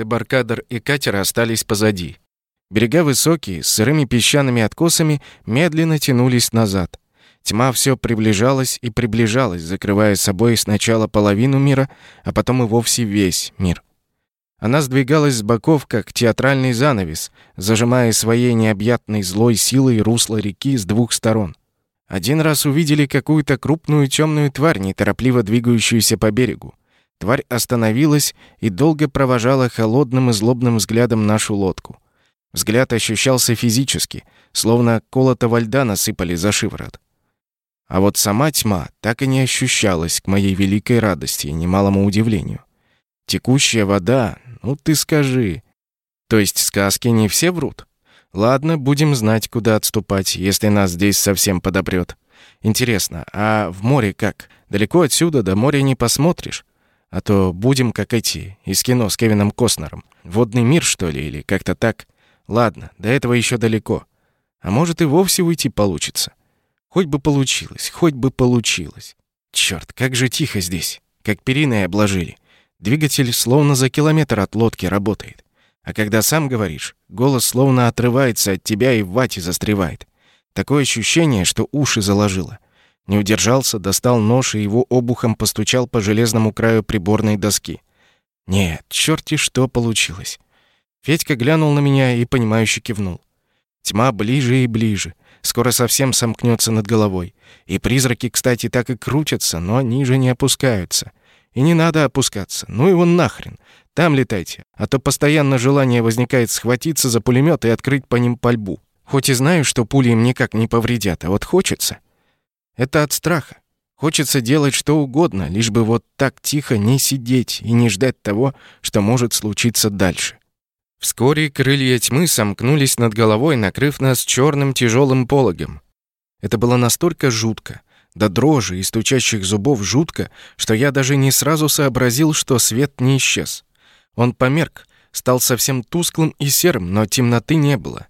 Дебаркадер и катер остались позади. Берега высокие, с сырыми песчаными откосами, медленно тянулись назад. Тьма все приближалась и приближалась, закрывая собой сначала половину мира, а потом и вовсе весь мир. Она сдвигалась с боков, как театральный занавес, зажимая своей необъятной злой силой русло реки с двух сторон. Один раз увидели какую-то крупную темную тварь, неторопливо двигающуюся по берегу. Тварь остановилась и долго провожала холодным и злобным взглядом нашу лодку. Взгляд ощущался физически, словно колотого льда насыпали за шиворот. А вот сама тьма так и не ощущалась к моей великой радости и немалому удивлению. Текущая вода, ну ты скажи. То есть сказки не все врут? Ладно, будем знать, куда отступать, если нас здесь совсем подобрёт. Интересно, а в море как? Далеко отсюда до моря не посмотришь? А то будем как эти из кино с Кевином Костнером. Водный мир, что ли, или как-то так? Ладно, до этого еще далеко. А может и вовсе уйти получится. Хоть бы получилось, хоть бы получилось. Черт, как же тихо здесь. Как периной обложили. Двигатель словно за километр от лодки работает. А когда сам говоришь, голос словно отрывается от тебя и в вате застревает. Такое ощущение, что уши заложило. Не удержался, достал нож и его обухом постучал по железному краю приборной доски. Нет, черти что получилось. Федька глянул на меня и понимающе кивнул. Тьма ближе и ближе. Скоро совсем сомкнется над головой. И призраки, кстати, так и крутятся, но ниже не опускаются. И не надо опускаться. Ну его нахрен. Там летайте. А то постоянно желание возникает схватиться за пулемет и открыть по ним пальбу. Хоть и знаю, что пули им никак не повредят, а вот хочется. Это от страха. Хочется делать что угодно, лишь бы вот так тихо не сидеть и не ждать того, что может случиться дальше. Вскоре крылья тьмы сомкнулись над головой, накрыв нас черным тяжелым пологом. Это было настолько жутко, до дрожи и стучащих зубов жутко, что я даже не сразу сообразил, что свет не исчез. Он померк, стал совсем тусклым и серым, но темноты не было.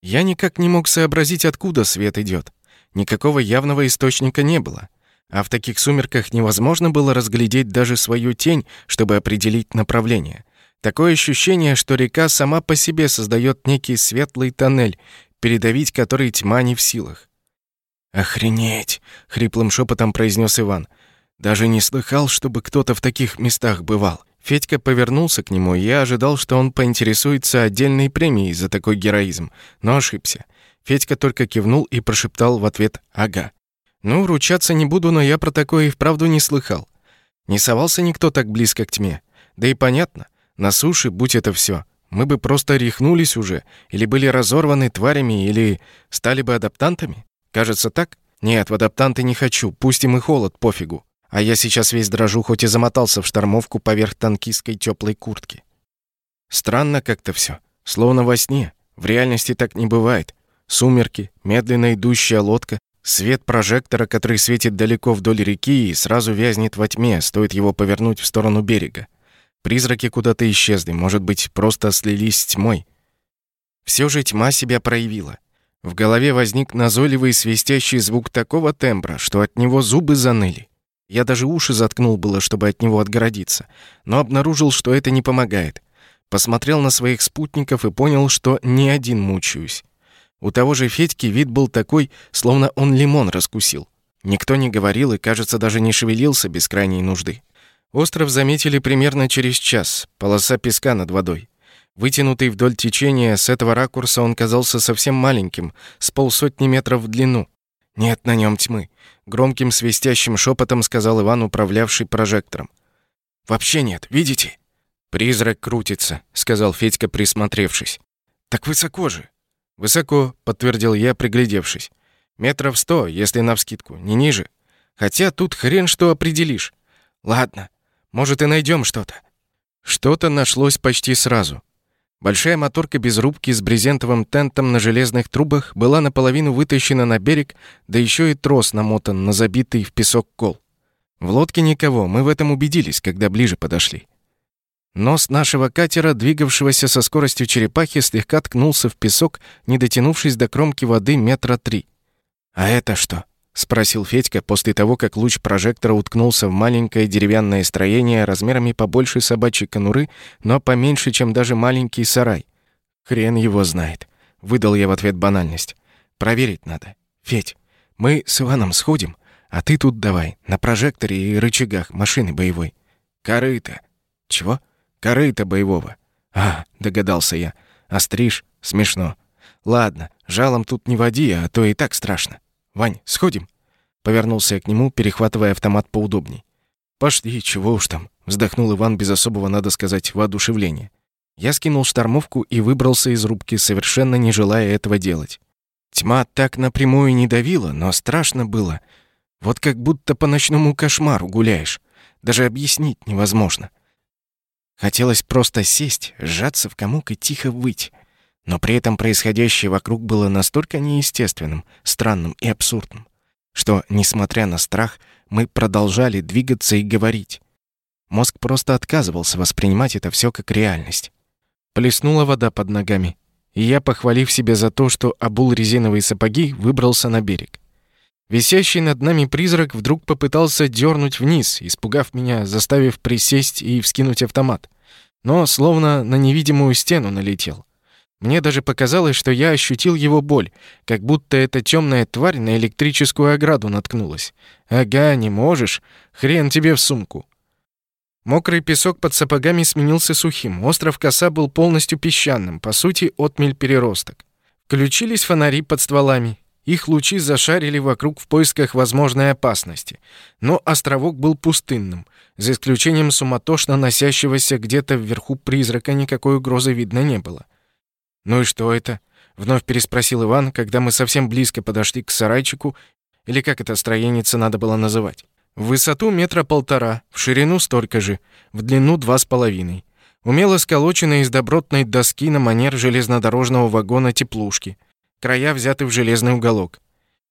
Я никак не мог сообразить, откуда свет идет. Никакого явного источника не было. А в таких сумерках невозможно было разглядеть даже свою тень, чтобы определить направление. Такое ощущение, что река сама по себе создает некий светлый тоннель, передавить который тьма не в силах. «Охренеть!» — хриплым шепотом произнес Иван. «Даже не слыхал, чтобы кто-то в таких местах бывал». Федька повернулся к нему, и я ожидал, что он поинтересуется отдельной премией за такой героизм, но ошибся. Федька только кивнул и прошептал в ответ «Ага». «Ну, ручаться не буду, но я про такое и вправду не слыхал. Не совался никто так близко к тьме. Да и понятно. На суше, будь это все, мы бы просто рехнулись уже, или были разорваны тварями, или стали бы адаптантами. Кажется, так? Нет, в адаптанты не хочу, пусть им и холод, пофигу. А я сейчас весь дрожу, хоть и замотался в штормовку поверх танкистской теплой куртки. Странно как-то все, словно во сне. В реальности так не бывает. Сумерки, медленно идущая лодка, свет прожектора, который светит далеко вдоль реки и сразу вязнет во тьме, стоит его повернуть в сторону берега. Призраки куда-то исчезли, может быть, просто слились с тьмой. Все же тьма себя проявила. В голове возник назойливый свистящий звук такого тембра, что от него зубы заныли. Я даже уши заткнул было, чтобы от него отгородиться, но обнаружил, что это не помогает. Посмотрел на своих спутников и понял, что не один мучаюсь. У того же Федьки вид был такой, словно он лимон раскусил. Никто не говорил и, кажется, даже не шевелился без крайней нужды. Остров заметили примерно через час, полоса песка над водой. Вытянутый вдоль течения, с этого ракурса он казался совсем маленьким, с полсотни метров в длину. «Нет на нем тьмы», — громким свистящим шепотом сказал Иван, управлявший прожектором. «Вообще нет, видите?» «Призрак крутится», — сказал Федька, присмотревшись. «Так высоко же». «Высоко», — подтвердил я, приглядевшись. «Метров сто, если навскидку, не ниже. Хотя тут хрен что определишь. Ладно, может, и найдем что-то». Что-то нашлось почти сразу. Большая моторка без рубки с брезентовым тентом на железных трубах была наполовину вытащена на берег, да еще и трос намотан на забитый в песок кол. В лодке никого, мы в этом убедились, когда ближе подошли. Нос нашего катера, двигавшегося со скоростью черепахи, слегка ткнулся в песок, не дотянувшись до кромки воды метра три. «А это что?» — спросил Федька после того, как луч прожектора уткнулся в маленькое деревянное строение размерами побольше собачьей конуры, но поменьше, чем даже маленький сарай. Хрен его знает, выдал я в ответ банальность. Проверить надо. Федь, мы с Иваном сходим, а ты тут давай на прожекторе и рычагах машины боевой. Корыто. Чего? Корыто боевого. А, догадался я. Остриж? Смешно. Ладно, жалом тут не води, а то и так страшно. Вань, сходим? Повернулся я к нему, перехватывая автомат поудобней. Пошли, чего уж там, вздохнул Иван без особого, надо сказать, воодушевления. Я скинул штормовку и выбрался из рубки, совершенно не желая этого делать. Тьма так напрямую не давила, но страшно было. Вот как будто по ночному кошмару гуляешь. Даже объяснить невозможно. Хотелось просто сесть, сжаться в комок и тихо выть. Но при этом происходящее вокруг было настолько неестественным, странным и абсурдным, что, несмотря на страх, мы продолжали двигаться и говорить. Мозг просто отказывался воспринимать это все как реальность. Плеснула вода под ногами, и я, похвалив себя за то, что обул резиновые сапоги, выбрался на берег. Висящий над нами призрак вдруг попытался дернуть вниз, испугав меня, заставив присесть и вскинуть автомат. Но словно на невидимую стену налетел. Мне даже показалось, что я ощутил его боль, как будто эта темная тварь на электрическую ограду наткнулась. «Ага, не можешь? Хрен тебе в сумку!» Мокрый песок под сапогами сменился сухим. Остров Коса был полностью песчаным, по сути, отмель-переросток. Включились фонари под стволами. Их лучи зашарили вокруг в поисках возможной опасности. Но островок был пустынным. За исключением суматошно носящегося где-то вверху призрака никакой угрозы видно не было. «Ну и что это?» — вновь переспросил Иван, когда мы совсем близко подошли к сарайчику, или как это строенице надо было называть. В высоту метра полтора, в ширину столько же, в длину два с половиной. Умело сколоченная из добротной доски на манер железнодорожного вагона теплушки. Края взяты в железный уголок.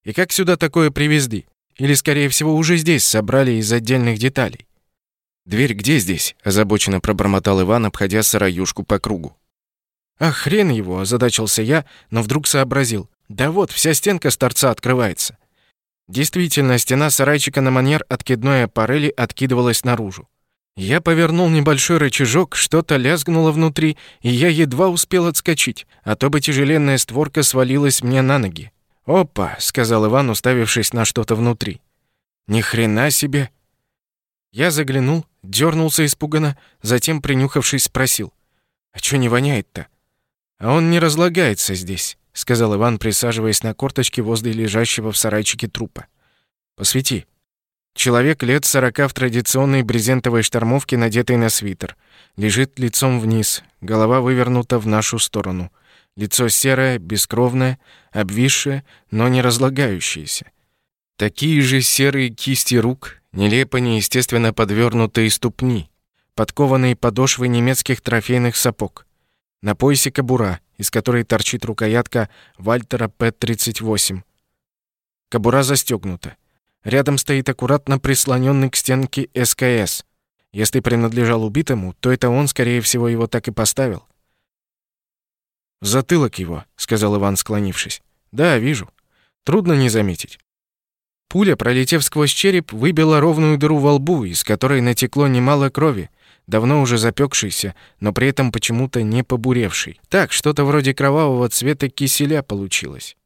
И как сюда такое привезли? Или, скорее всего, уже здесь собрали из отдельных деталей? «Дверь где здесь?» – озабоченно пробормотал Иван, обходя сараюшку по кругу. «Ах, хрен его!» – озадачился я, но вдруг сообразил. «Да вот, вся стенка с торца открывается». Действительно, стена сарайчика на манер откидной аппарели откидывалась наружу. Я повернул небольшой рычажок, что-то лязгнуло внутри, и я едва успел отскочить, а то бы тяжеленная створка свалилась мне на ноги. «Опа!» — сказал Иван, уставившись на что-то внутри. «Ни хрена себе!» Я заглянул, дернулся испуганно, затем, принюхавшись, спросил. «А чё не воняет-то?» «А он не разлагается здесь» сказал Иван, присаживаясь на корточки возле лежащего в сарайчике трупа. Посвети. Человек лет сорока в традиционной брезентовой штормовке, надетой на свитер. Лежит лицом вниз, голова вывернута в нашу сторону. Лицо серое, бескровное, обвисшее, но не разлагающееся. Такие же серые кисти рук, нелепо неестественно подвернутые ступни, подкованные подошвы немецких трофейных сапог. На поясе кобура, из которой торчит рукоятка Вальтера П-38. Кобура застегнута. Рядом стоит аккуратно прислоненный к стенке СКС. Если принадлежал убитому, то это он, скорее всего, его так и поставил. «Затылок его», — сказал Иван, склонившись. «Да, вижу. Трудно не заметить». Пуля, пролетев сквозь череп, выбила ровную дыру во лбу, из которой натекло немало крови, давно уже запекшийся, но при этом почему-то не побуревший. Так, что-то вроде кровавого цвета киселя получилось.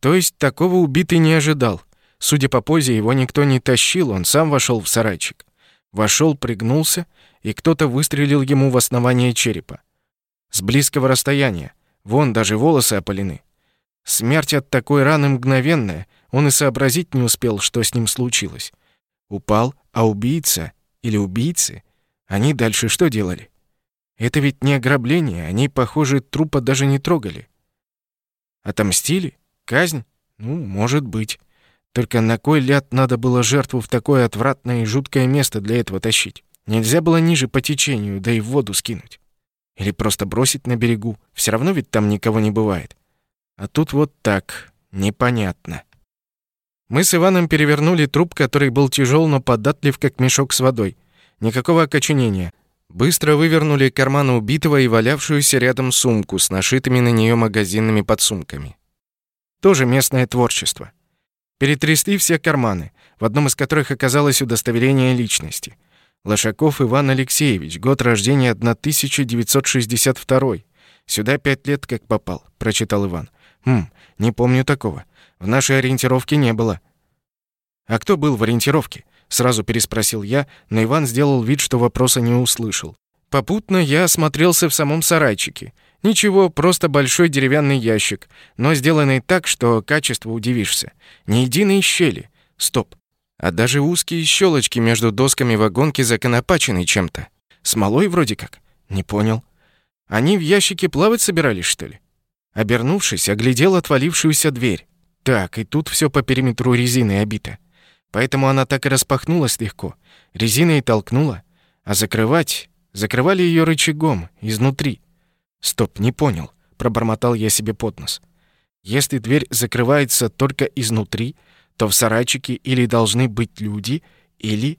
То есть такого убитый не ожидал. Судя по позе, его никто не тащил, он сам вошел в сарайчик. Вошел, пригнулся, и кто-то выстрелил ему в основание черепа. С близкого расстояния. Вон даже волосы опалены. Смерть от такой раны мгновенная, он и сообразить не успел, что с ним случилось. Упал, а убийца или убийцы они дальше что делали? Это ведь не ограбление, они, похоже, трупа даже не трогали. Отомстили? Казнь? Ну, может быть. Только на кой ляд надо было жертву в такое отвратное и жуткое место для этого тащить? Нельзя было ниже по течению, да и в воду скинуть. Или просто бросить на берегу. Все равно ведь там никого не бывает. А тут вот так. Непонятно. Мы с Иваном перевернули труп, который был тяжел, но податлив, как мешок с водой. Никакого окоченения. Быстро вывернули карманы убитого и валявшуюся рядом сумку с нашитыми на нее магазинными подсумками. Тоже местное творчество. Перетрясли все карманы, в одном из которых оказалось удостоверение личности. Лошаков Иван Алексеевич, год рождения 1962. Сюда пять лет как попал, прочитал Иван. Хм, не помню такого. В нашей ориентировке не было. А кто был в ориентировке? сразу переспросил я, но Иван сделал вид, что вопроса не услышал. Попутно я осмотрелся в самом сарайчике. Ничего, просто большой деревянный ящик, но сделанный так, что качество удивишься. Ни единой щели. Стоп. А даже узкие щелочки между досками вагонки законопачены чем-то. Смолой вроде как. Не понял. Они в ящике плавать собирались, что ли? Обернувшись, оглядел отвалившуюся дверь. Так, и тут все по периметру резины обито. Поэтому она так и распахнулась легко. Резиной толкнула. А закрывать... Закрывали ее рычагом, изнутри. Стоп, не понял. Пробормотал я себе под нос. Если дверь закрывается только изнутри, то в сарайчике или должны быть люди, или...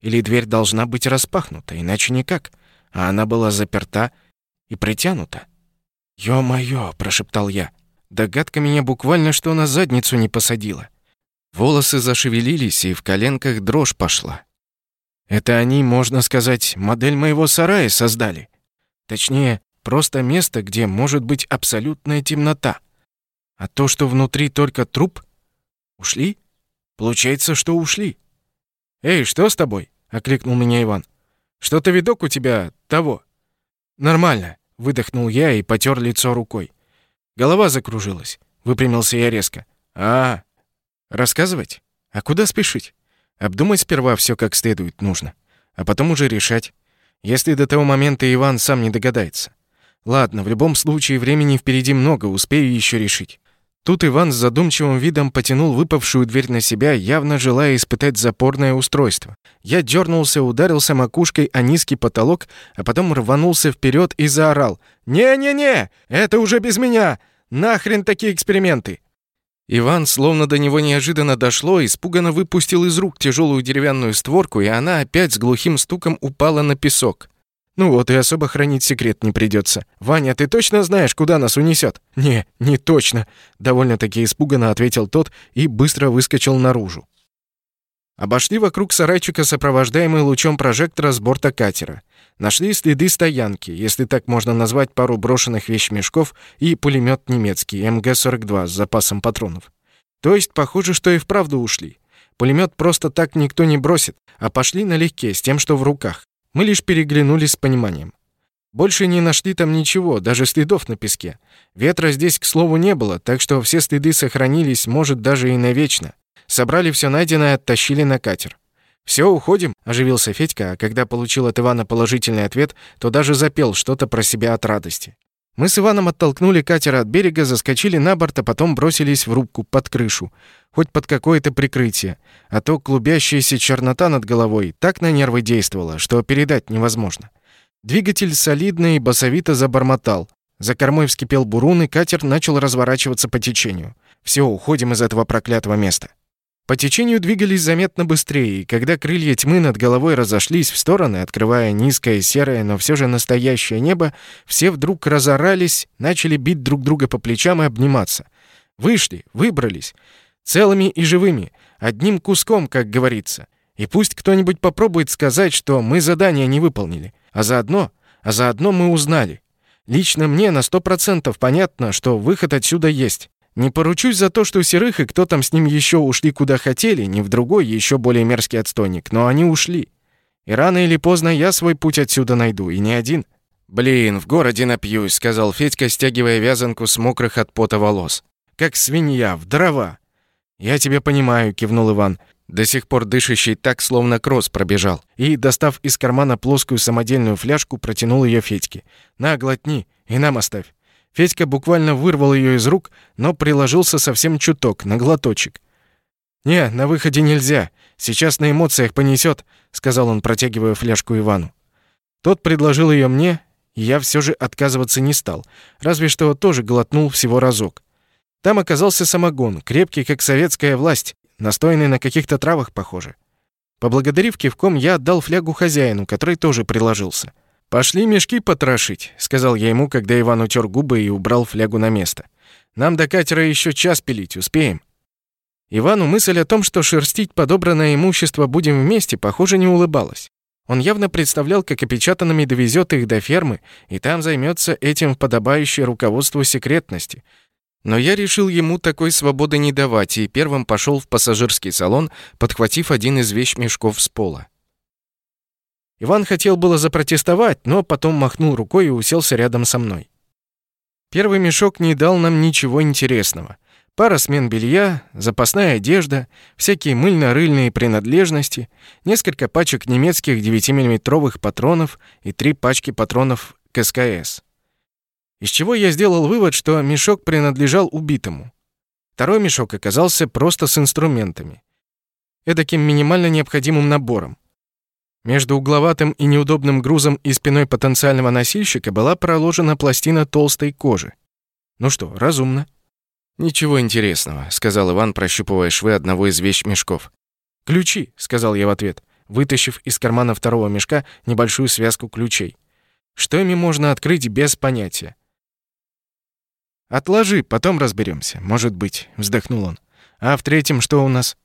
Или дверь должна быть распахнута, иначе никак. А она была заперта и притянута. «Ё-моё!» — прошептал я. Догадка меня буквально что на задницу не посадила. Волосы зашевелились, и в коленках дрожь пошла. Это они, можно сказать, модель моего сарая создали. Точнее, просто место, где может быть абсолютная темнота. А то, что внутри только труп, ушли? Получается, что ушли. «Эй, что с тобой?» — окликнул меня Иван. «Что-то видок у тебя того?» «Нормально», — выдохнул я и потер лицо рукой. Голова закружилась. Выпрямился я резко. «А, рассказывать? А куда спешить? Обдумать сперва все как следует нужно, а потом уже решать. Если до того момента Иван сам не догадается. Ладно, в любом случае времени впереди много, успею еще решить. Тут Иван с задумчивым видом потянул выпавшую дверь на себя, явно желая испытать запорное устройство. Я дернулся, ударился макушкой о низкий потолок, а потом рванулся вперед и заорал. «Не-не-не! Это уже без меня! Нахрен такие эксперименты! Иван, словно до него неожиданно дошло, испуганно выпустил из рук тяжелую деревянную створку, и она опять с глухим стуком упала на песок. «Ну вот и особо хранить секрет не придется. Ваня, ты точно знаешь, куда нас унесет?» «Не, не точно», — довольно-таки испуганно ответил тот и быстро выскочил наружу. Обошли вокруг сарайчика, сопровождаемый лучом прожектора с борта катера. Нашли следы стоянки, если так можно назвать пару брошенных вещмешков и пулемет немецкий МГ-42 с запасом патронов. То есть, похоже, что и вправду ушли. Пулемет просто так никто не бросит, а пошли налегке, с тем, что в руках. Мы лишь переглянулись с пониманием. Больше не нашли там ничего, даже следов на песке. Ветра здесь, к слову, не было, так что все следы сохранились, может, даже и навечно. Собрали все найденное оттащили на катер. «Все, уходим?» – оживился Федька, а когда получил от Ивана положительный ответ, то даже запел что-то про себя от радости. Мы с Иваном оттолкнули катер от берега, заскочили на борт, а потом бросились в рубку под крышу. Хоть под какое-то прикрытие. А то клубящаяся чернота над головой так на нервы действовала, что передать невозможно. Двигатель солидно и басовито забормотал. За кормой вскипел бурун, и катер начал разворачиваться по течению. Все, уходим из этого проклятого места. По течению двигались заметно быстрее, и когда крылья тьмы над головой разошлись в стороны, открывая низкое серое, но все же настоящее небо, все вдруг разорались, начали бить друг друга по плечам и обниматься. Вышли, выбрались. Целыми и живыми, одним куском, как говорится. И пусть кто-нибудь попробует сказать, что мы задание не выполнили. А заодно, а заодно мы узнали. Лично мне на сто процентов понятно, что выход отсюда есть. Не поручусь за то, что Серых и кто там с ним еще ушли куда хотели, не в другой, еще более мерзкий отстойник, но они ушли. И рано или поздно я свой путь отсюда найду, и не один. «Блин, в городе напьюсь», — сказал Федька, стягивая вязанку с мокрых от пота волос. «Как свинья, в дрова». «Я тебя понимаю», — кивнул Иван, до сих пор дышащий так, словно кросс пробежал, и, достав из кармана плоскую самодельную фляжку, протянул ее Федьке. «На, глотни, и нам оставь». Федька буквально вырвал ее из рук, но приложился совсем чуток, на глоточек. «Не, на выходе нельзя. Сейчас на эмоциях понесет», — сказал он, протягивая фляжку Ивану. Тот предложил ее мне, и я все же отказываться не стал, разве что тоже глотнул всего разок. Там оказался самогон, крепкий, как советская власть, настойный на каких-то травах, похоже. Поблагодарив кивком, я отдал флягу хозяину, который тоже приложился. «Пошли мешки потрошить», — сказал я ему, когда Иван утер губы и убрал флягу на место. «Нам до катера еще час пилить, успеем». Ивану мысль о том, что шерстить подобранное имущество будем вместе, похоже, не улыбалась. Он явно представлял, как опечатанными довезет их до фермы, и там займется этим в подобающее руководству секретности. Но я решил ему такой свободы не давать и первым пошел в пассажирский салон, подхватив один из вещмешков с пола. Иван хотел было запротестовать, но потом махнул рукой и уселся рядом со мной. Первый мешок не дал нам ничего интересного. Пара смен белья, запасная одежда, всякие мыльно-рыльные принадлежности, несколько пачек немецких 9-миллиметровых патронов и три пачки патронов к СКС. Из чего я сделал вывод, что мешок принадлежал убитому. Второй мешок оказался просто с инструментами. Эдаким минимально необходимым набором. Между угловатым и неудобным грузом и спиной потенциального носильщика была проложена пластина толстой кожи. Ну что, разумно. «Ничего интересного», — сказал Иван, прощупывая швы одного из вещмешков. «Ключи», — сказал я в ответ, вытащив из кармана второго мешка небольшую связку ключей. «Что ими можно открыть без понятия?» «Отложи, потом разберемся, может быть», — вздохнул он. «А в третьем что у нас?»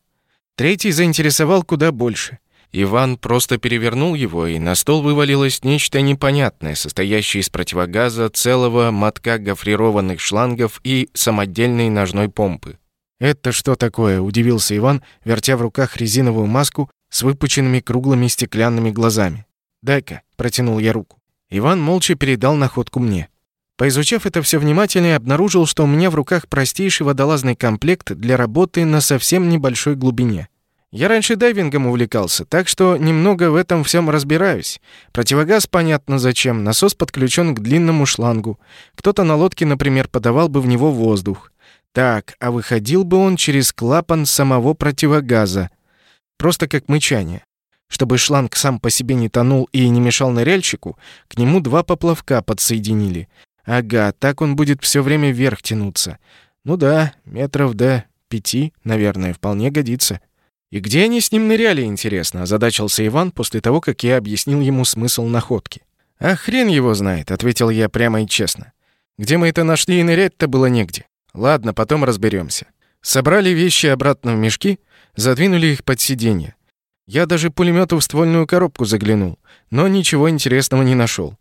Третий заинтересовал куда больше — Иван просто перевернул его, и на стол вывалилось нечто непонятное, состоящее из противогаза, целого мотка гофрированных шлангов и самодельной ножной помпы. «Это что такое?» – удивился Иван, вертя в руках резиновую маску с выпученными круглыми стеклянными глазами. «Дай-ка», – протянул я руку. Иван молча передал находку мне. Поизучав это все внимательно, обнаружил, что у меня в руках простейший водолазный комплект для работы на совсем небольшой глубине – я раньше дайвингом увлекался, так что немного в этом всем разбираюсь. Противогаз понятно зачем, насос подключен к длинному шлангу. Кто-то на лодке, например, подавал бы в него воздух. Так, а выходил бы он через клапан самого противогаза. Просто как мычание. Чтобы шланг сам по себе не тонул и не мешал ныряльщику, к нему два поплавка подсоединили. Ага, так он будет все время вверх тянуться. Ну да, метров до пяти, наверное, вполне годится. «И где они с ним ныряли, интересно?» – озадачился Иван после того, как я объяснил ему смысл находки. «А хрен его знает», – ответил я прямо и честно. «Где мы это нашли и нырять-то было негде. Ладно, потом разберемся. Собрали вещи обратно в мешки, задвинули их под сиденье. Я даже пулемету в ствольную коробку заглянул, но ничего интересного не нашел.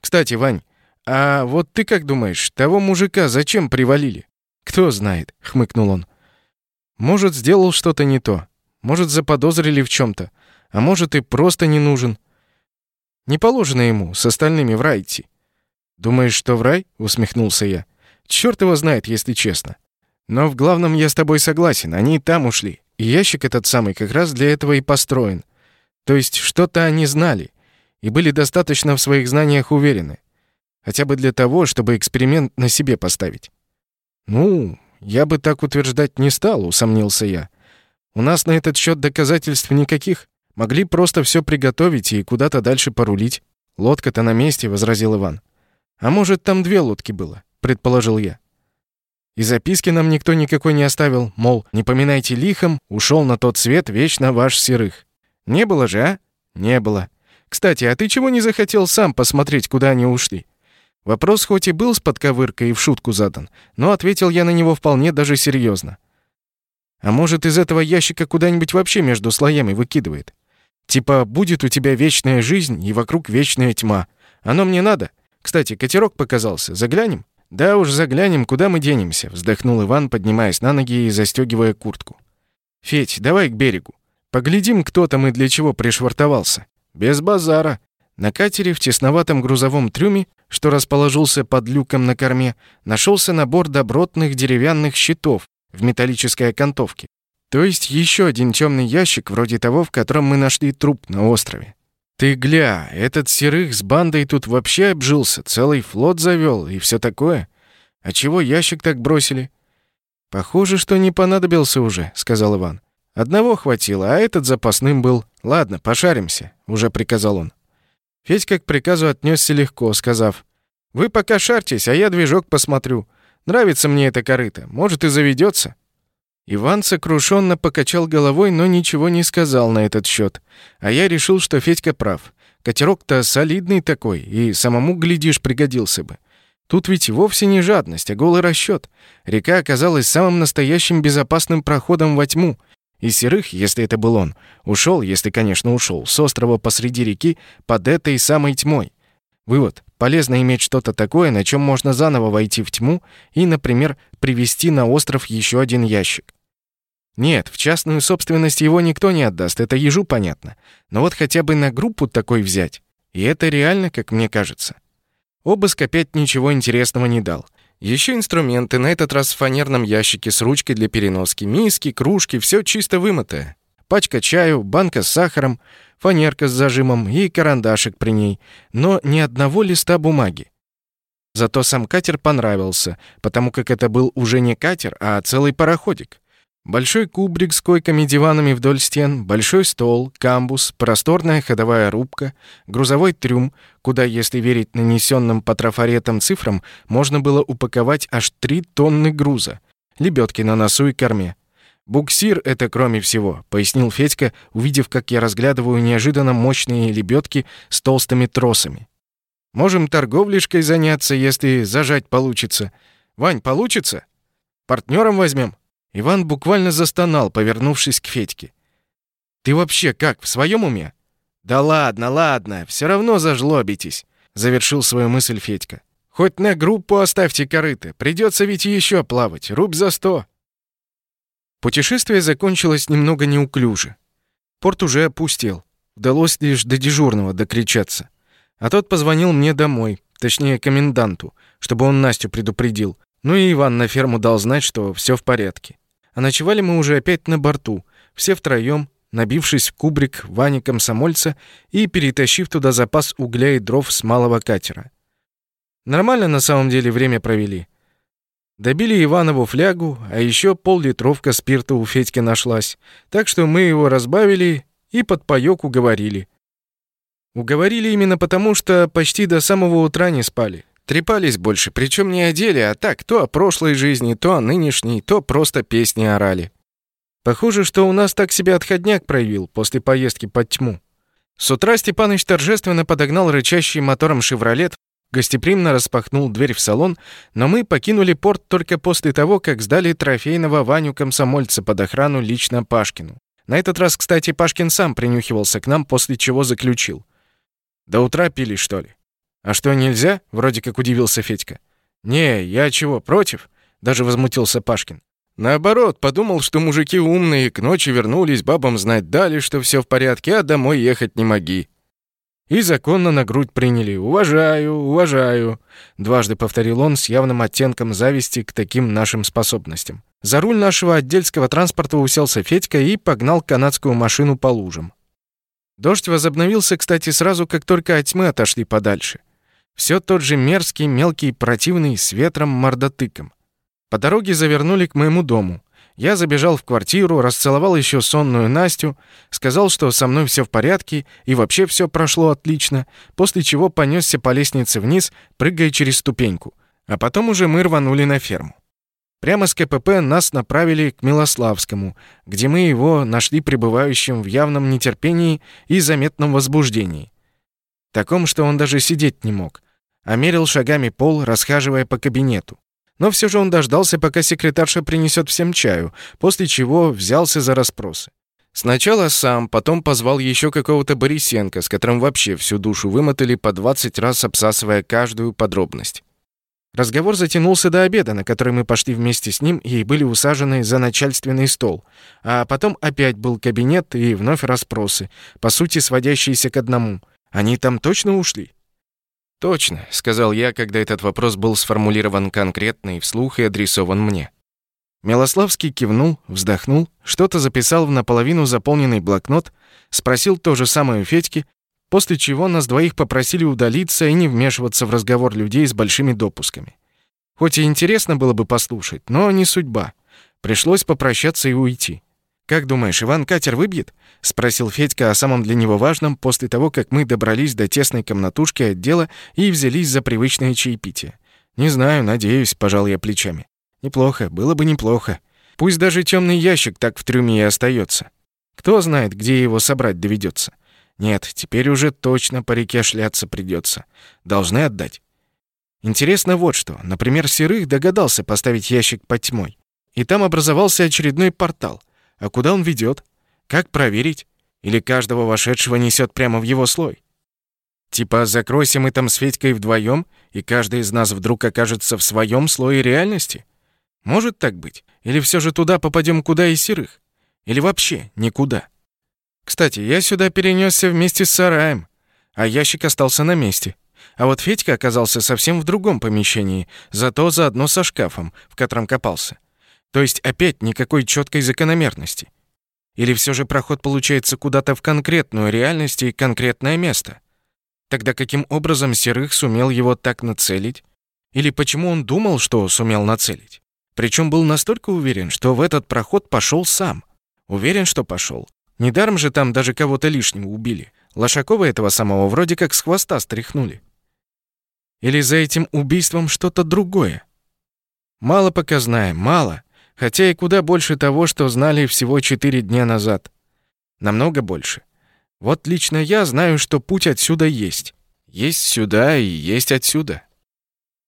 Кстати, Вань, а вот ты как думаешь, того мужика зачем привалили? Кто знает, хмыкнул он. Может, сделал что-то не то. Может, заподозрили в чем-то, а может и просто не нужен. Не положено ему с остальными в рай идти. Думаешь, что в рай? усмехнулся я. Черт его знает, если честно. Но в главном я с тобой согласен, они и там ушли. И ящик этот самый как раз для этого и построен. То есть что-то они знали и были достаточно в своих знаниях уверены. Хотя бы для того, чтобы эксперимент на себе поставить. Ну, я бы так утверждать не стал, усомнился я. У нас на этот счет доказательств никаких. Могли просто все приготовить и куда-то дальше порулить. Лодка-то на месте, возразил Иван. А может, там две лодки было, предположил я. И записки нам никто никакой не оставил, мол, не поминайте лихом, ушел на тот свет вечно ваш серых. Не было же, а? Не было. Кстати, а ты чего не захотел сам посмотреть, куда они ушли? Вопрос хоть и был с подковыркой и в шутку задан, но ответил я на него вполне даже серьезно. А может, из этого ящика куда-нибудь вообще между слоями выкидывает? Типа, будет у тебя вечная жизнь и вокруг вечная тьма. Оно мне надо? Кстати, катерок показался. Заглянем? Да уж, заглянем, куда мы денемся, вздохнул Иван, поднимаясь на ноги и застегивая куртку. Федь, давай к берегу. Поглядим, кто там и для чего пришвартовался. Без базара. На катере в тесноватом грузовом трюме, что расположился под люком на корме, нашелся набор добротных деревянных щитов, в металлической окантовке. То есть еще один темный ящик, вроде того, в котором мы нашли труп на острове. Ты гля, этот Серых с бандой тут вообще обжился, целый флот завел и все такое. А чего ящик так бросили? Похоже, что не понадобился уже, сказал Иван. Одного хватило, а этот запасным был. Ладно, пошаримся, уже приказал он. Федька к приказу отнесся легко, сказав: "Вы пока шарьтесь, а я движок посмотрю. Нравится мне эта корыта, может и заведется. Иван сокрушенно покачал головой, но ничего не сказал на этот счет. А я решил, что Федька прав. Катерок-то солидный такой, и самому, глядишь, пригодился бы. Тут ведь вовсе не жадность, а голый расчёт. Река оказалась самым настоящим безопасным проходом во тьму. И Серых, если это был он, ушёл, если, конечно, ушёл, с острова посреди реки под этой самой тьмой. Вывод. Полезно иметь что-то такое, на чём можно заново войти в тьму и, например, привести на остров ещё один ящик. Нет, в частную собственность его никто не отдаст, это ежу понятно. Но вот хотя бы на группу такой взять. И это реально, как мне кажется. Обыск опять ничего интересного не дал. Еще инструменты, на этот раз в фанерном ящике с ручкой для переноски, миски, кружки, все чисто вымытое. Пачка чаю, банка с сахаром, фанерка с зажимом и карандашик при ней, но ни одного листа бумаги. Зато сам катер понравился, потому как это был уже не катер, а целый пароходик. Большой кубрик с койками-диванами вдоль стен, большой стол, камбус, просторная ходовая рубка, грузовой трюм, куда, если верить нанесенным по трафаретам цифрам, можно было упаковать аж три тонны груза, лебедки на носу и корме. «Буксир — это кроме всего», — пояснил Федька, увидев, как я разглядываю неожиданно мощные лебедки с толстыми тросами. «Можем торговлишкой заняться, если зажать получится. Вань, получится? Партнером возьмем?» Иван буквально застонал, повернувшись к Федьке. «Ты вообще как, в своем уме?» «Да ладно, ладно, все равно зажлобитесь», — завершил свою мысль Федька. «Хоть на группу оставьте корыто, придется ведь еще плавать, рубь за сто». Путешествие закончилось немного неуклюже. Порт уже опустел. Удалось лишь до дежурного докричаться. А тот позвонил мне домой, точнее, коменданту, чтобы он Настю предупредил. Ну и Иван на ферму дал знать, что все в порядке. А ночевали мы уже опять на борту, все втроем, набившись в кубрик Вани комсомольца и перетащив туда запас угля и дров с малого катера. Нормально на самом деле время провели. Добили Иванову флягу, а еще пол-литровка спирта у Федьки нашлась, так что мы его разбавили и под паёк уговорили. Уговорили именно потому, что почти до самого утра не спали. Трепались больше, причем не о деле, а так, то о прошлой жизни, то о нынешней, то просто песни орали. Похоже, что у нас так себя отходняк проявил после поездки под тьму. С утра Степаныч торжественно подогнал рычащий мотором «Шевролет», гостеприимно распахнул дверь в салон, но мы покинули порт только после того, как сдали трофейного Ваню-комсомольца под охрану лично Пашкину. На этот раз, кстати, Пашкин сам принюхивался к нам, после чего заключил. «До утра пили, что ли?» «А что, нельзя?» — вроде как удивился Федька. «Не, я чего, против?» — даже возмутился Пашкин. Наоборот, подумал, что мужики умные, к ночи вернулись, бабам знать дали, что все в порядке, а домой ехать не моги. И законно на грудь приняли. «Уважаю, уважаю», — дважды повторил он с явным оттенком зависти к таким нашим способностям. За руль нашего отдельского транспорта уселся Федька и погнал канадскую машину по лужам. Дождь возобновился, кстати, сразу, как только от тьмы отошли подальше. Все тот же мерзкий, мелкий, противный, с ветром мордотыком. По дороге завернули к моему дому. Я забежал в квартиру, расцеловал еще сонную Настю, сказал, что со мной все в порядке и вообще все прошло отлично, после чего понесся по лестнице вниз, прыгая через ступеньку. А потом уже мы рванули на ферму. Прямо с КПП нас направили к Милославскому, где мы его нашли пребывающим в явном нетерпении и заметном возбуждении. Таком, что он даже сидеть не мог а мерил шагами пол, расхаживая по кабинету. Но все же он дождался, пока секретарша принесет всем чаю, после чего взялся за расспросы. Сначала сам, потом позвал еще какого-то Борисенко, с которым вообще всю душу вымотали по 20 раз, обсасывая каждую подробность. Разговор затянулся до обеда, на который мы пошли вместе с ним и были усажены за начальственный стол. А потом опять был кабинет и вновь расспросы, по сути сводящиеся к одному. Они там точно ушли? «Точно», — сказал я, когда этот вопрос был сформулирован конкретно и вслух и адресован мне. Милославский кивнул, вздохнул, что-то записал в наполовину заполненный блокнот, спросил то же самое у Федьки, после чего нас двоих попросили удалиться и не вмешиваться в разговор людей с большими допусками. Хоть и интересно было бы послушать, но не судьба. Пришлось попрощаться и уйти. «Как думаешь, Иван катер выбьет?» — спросил Федька о самом для него важном после того, как мы добрались до тесной комнатушки отдела и взялись за привычное чаепитие. «Не знаю, надеюсь», — пожал я плечами. «Неплохо, было бы неплохо. Пусть даже темный ящик так в трюме и остается. Кто знает, где его собрать доведется. Нет, теперь уже точно по реке шляться придется. Должны отдать». Интересно вот что. Например, Серых догадался поставить ящик под тьмой. И там образовался очередной портал. А куда он ведет? Как проверить? Или каждого вошедшего несет прямо в его слой? Типа закройся мы там с Федькой вдвоем, и каждый из нас вдруг окажется в своем слое реальности? Может так быть? Или все же туда попадем куда и серых? Или вообще никуда? Кстати, я сюда перенесся вместе с сараем, а ящик остался на месте. А вот Федька оказался совсем в другом помещении, зато заодно со шкафом, в котором копался. То есть опять никакой четкой закономерности. Или все же проход получается куда-то в конкретную реальность и конкретное место? Тогда каким образом Серых сумел его так нацелить? Или почему он думал, что сумел нацелить? Причем был настолько уверен, что в этот проход пошел сам. Уверен, что пошел. Недаром же там даже кого-то лишнего убили. Лошакова этого самого вроде как с хвоста стряхнули. Или за этим убийством что-то другое? Мало пока знаем, мало. Хотя и куда больше того, что знали всего четыре дня назад. Намного больше. Вот лично я знаю, что путь отсюда есть. Есть сюда и есть отсюда.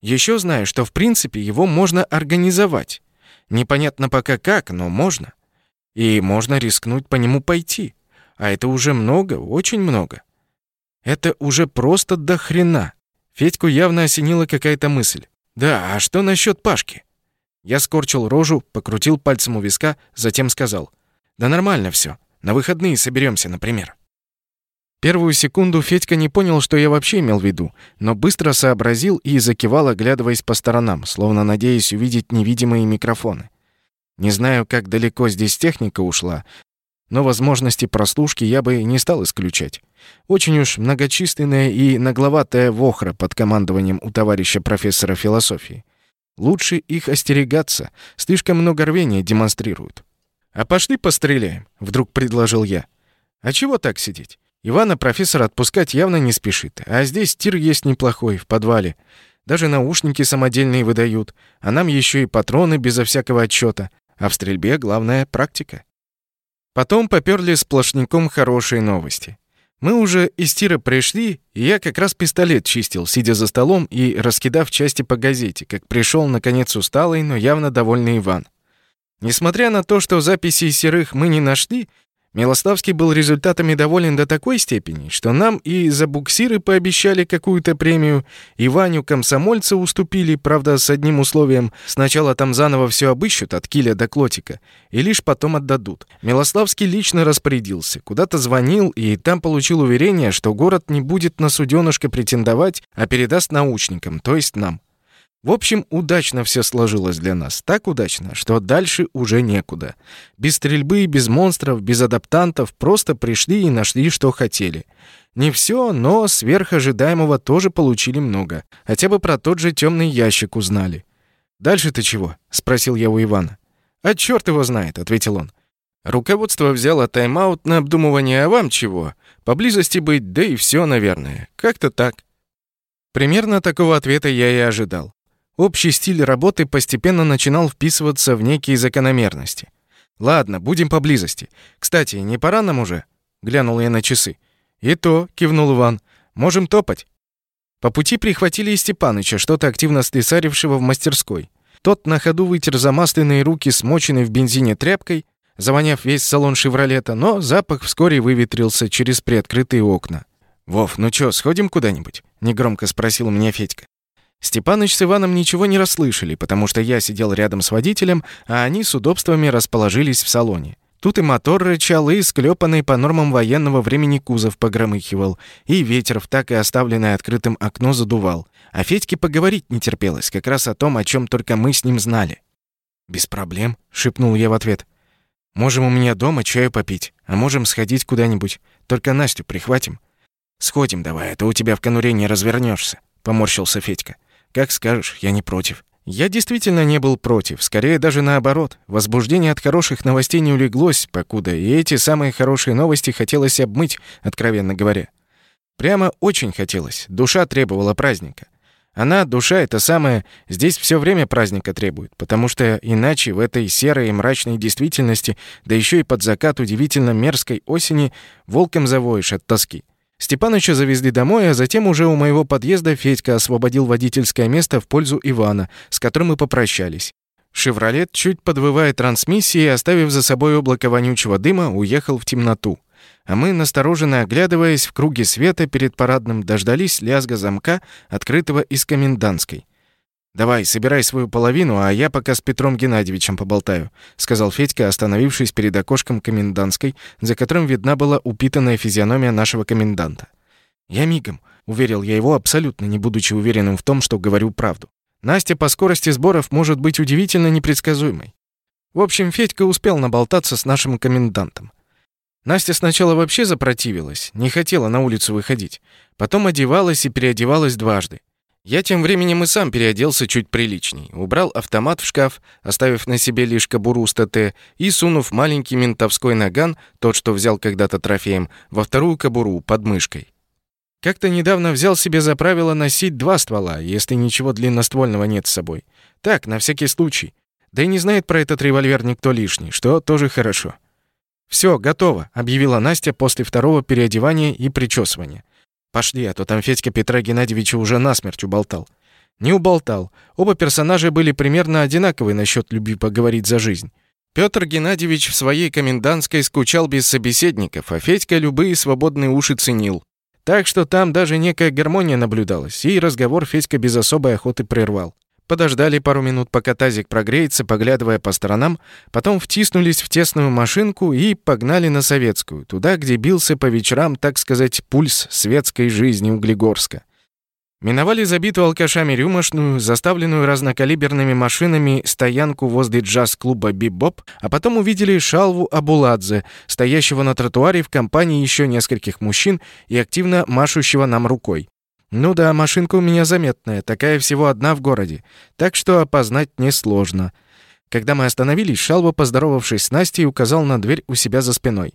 Еще знаю, что в принципе его можно организовать. Непонятно пока как, но можно. И можно рискнуть по нему пойти. А это уже много, очень много. Это уже просто до хрена. Федьку явно осенила какая-то мысль. Да, а что насчет Пашки? Я скорчил рожу, покрутил пальцем у виска, затем сказал: "Да нормально все. На выходные соберемся, например". Первую секунду Федька не понял, что я вообще имел в виду, но быстро сообразил и закивал, оглядываясь по сторонам, словно надеясь увидеть невидимые микрофоны. Не знаю, как далеко здесь техника ушла, но возможности прослушки я бы не стал исключать. Очень уж многочисленная и нагловатая вохра под командованием у товарища профессора философии. Лучше их остерегаться, слишком много рвения демонстрируют. «А пошли постреляем», — вдруг предложил я. «А чего так сидеть? Ивана профессор отпускать явно не спешит. А здесь тир есть неплохой, в подвале. Даже наушники самодельные выдают. А нам еще и патроны безо всякого отчета. А в стрельбе главная практика. Потом поперли сплошняком хорошие новости. Мы уже из тира пришли, и я как раз пистолет чистил, сидя за столом и раскидав части по газете, как пришел наконец усталый, но явно довольный Иван. Несмотря на то, что записей серых мы не нашли, Милославский был результатами доволен до такой степени, что нам и за буксиры пообещали какую-то премию, и Ваню комсомольца уступили, правда, с одним условием. Сначала там заново все обыщут от киля до клотика, и лишь потом отдадут. Милославский лично распорядился, куда-то звонил, и там получил уверение, что город не будет на суденышко претендовать, а передаст научникам, то есть нам. В общем, удачно все сложилось для нас. Так удачно, что дальше уже некуда. Без стрельбы, без монстров, без адаптантов просто пришли и нашли, что хотели. Не все, но сверх ожидаемого тоже получили много. Хотя бы про тот же темный ящик узнали. «Дальше-то чего?» — спросил я у Ивана. «А черт его знает», — ответил он. «Руководство взяло тайм-аут на обдумывание, а вам чего? Поблизости быть, да и все, наверное. Как-то так». Примерно такого ответа я и ожидал. Общий стиль работы постепенно начинал вписываться в некие закономерности. «Ладно, будем поблизости. Кстати, не пора нам уже?» — глянул я на часы. «И то», — кивнул Иван, — «можем топать». По пути прихватили и Степаныча, что-то активно слесарившего в мастерской. Тот на ходу вытер замасленные руки, смоченной в бензине тряпкой, завоняв весь салон «Шевролета», но запах вскоре выветрился через приоткрытые окна. «Вов, ну чё, сходим куда-нибудь?» — негромко спросил меня Федька. Степаныч с Иваном ничего не расслышали, потому что я сидел рядом с водителем, а они с удобствами расположились в салоне. Тут и мотор рычал, и склепанный по нормам военного времени кузов погромыхивал, и ветер в так и оставленное открытым окно задувал. А Федьке поговорить не терпелось, как раз о том, о чем только мы с ним знали. «Без проблем», — шепнул я в ответ. «Можем у меня дома чаю попить, а можем сходить куда-нибудь. Только Настю прихватим». «Сходим давай, а то у тебя в конуре не развернешься», — поморщился Федька. Как скажешь, я не против. Я действительно не был против, скорее даже наоборот. Возбуждение от хороших новостей не улеглось, покуда, и эти самые хорошие новости хотелось обмыть, откровенно говоря. Прямо очень хотелось, душа требовала праздника. Она, душа, это самое, здесь все время праздника требует, потому что иначе в этой серой и мрачной действительности, да еще и под закат удивительно мерзкой осени, волком завоешь от тоски. Степаныча завезли домой, а затем уже у моего подъезда Федька освободил водительское место в пользу Ивана, с которым мы попрощались. «Шевролет», чуть подвывая трансмиссией, оставив за собой облако вонючего дыма, уехал в темноту. А мы, настороженно оглядываясь в круге света перед парадным, дождались лязга замка, открытого из комендантской. «Давай, собирай свою половину, а я пока с Петром Геннадьевичем поболтаю», сказал Федька, остановившись перед окошком комендантской, за которым видна была упитанная физиономия нашего коменданта. «Я мигом», — уверил я его, абсолютно не будучи уверенным в том, что говорю правду. Настя по скорости сборов может быть удивительно непредсказуемой. В общем, Федька успел наболтаться с нашим комендантом. Настя сначала вообще запротивилась, не хотела на улицу выходить. Потом одевалась и переодевалась дважды. Я тем временем и сам переоделся чуть приличней. Убрал автомат в шкаф, оставив на себе лишь кобуру с ТТ, и сунув маленький ментовской наган, тот, что взял когда-то трофеем, во вторую кобуру под мышкой. Как-то недавно взял себе за правило носить два ствола, если ничего длинноствольного нет с собой. Так, на всякий случай. Да и не знает про этот револьвер никто лишний, что тоже хорошо. «Все, готово», — объявила Настя после второго переодевания и причесывания. Пошли, а то там Федька Петра Геннадьевича уже насмерть уболтал. Не уболтал. Оба персонажа были примерно одинаковы насчет любви поговорить за жизнь. Петр Геннадьевич в своей комендантской скучал без собеседников, а Федька любые свободные уши ценил. Так что там даже некая гармония наблюдалась, и разговор Федька без особой охоты прервал. Подождали пару минут, пока тазик прогреется, поглядывая по сторонам, потом втиснулись в тесную машинку и погнали на Советскую, туда, где бился по вечерам, так сказать, пульс светской жизни Углегорска. Миновали забитую алкашами рюмошную, заставленную разнокалиберными машинами стоянку возле джаз-клуба «Бибоп», а потом увидели Шалву Абуладзе, стоящего на тротуаре в компании еще нескольких мужчин и активно машущего нам рукой. Ну да, машинка у меня заметная, такая всего одна в городе, так что опознать несложно. Когда мы остановились, Шалва, поздоровавшись с Настей, указал на дверь у себя за спиной.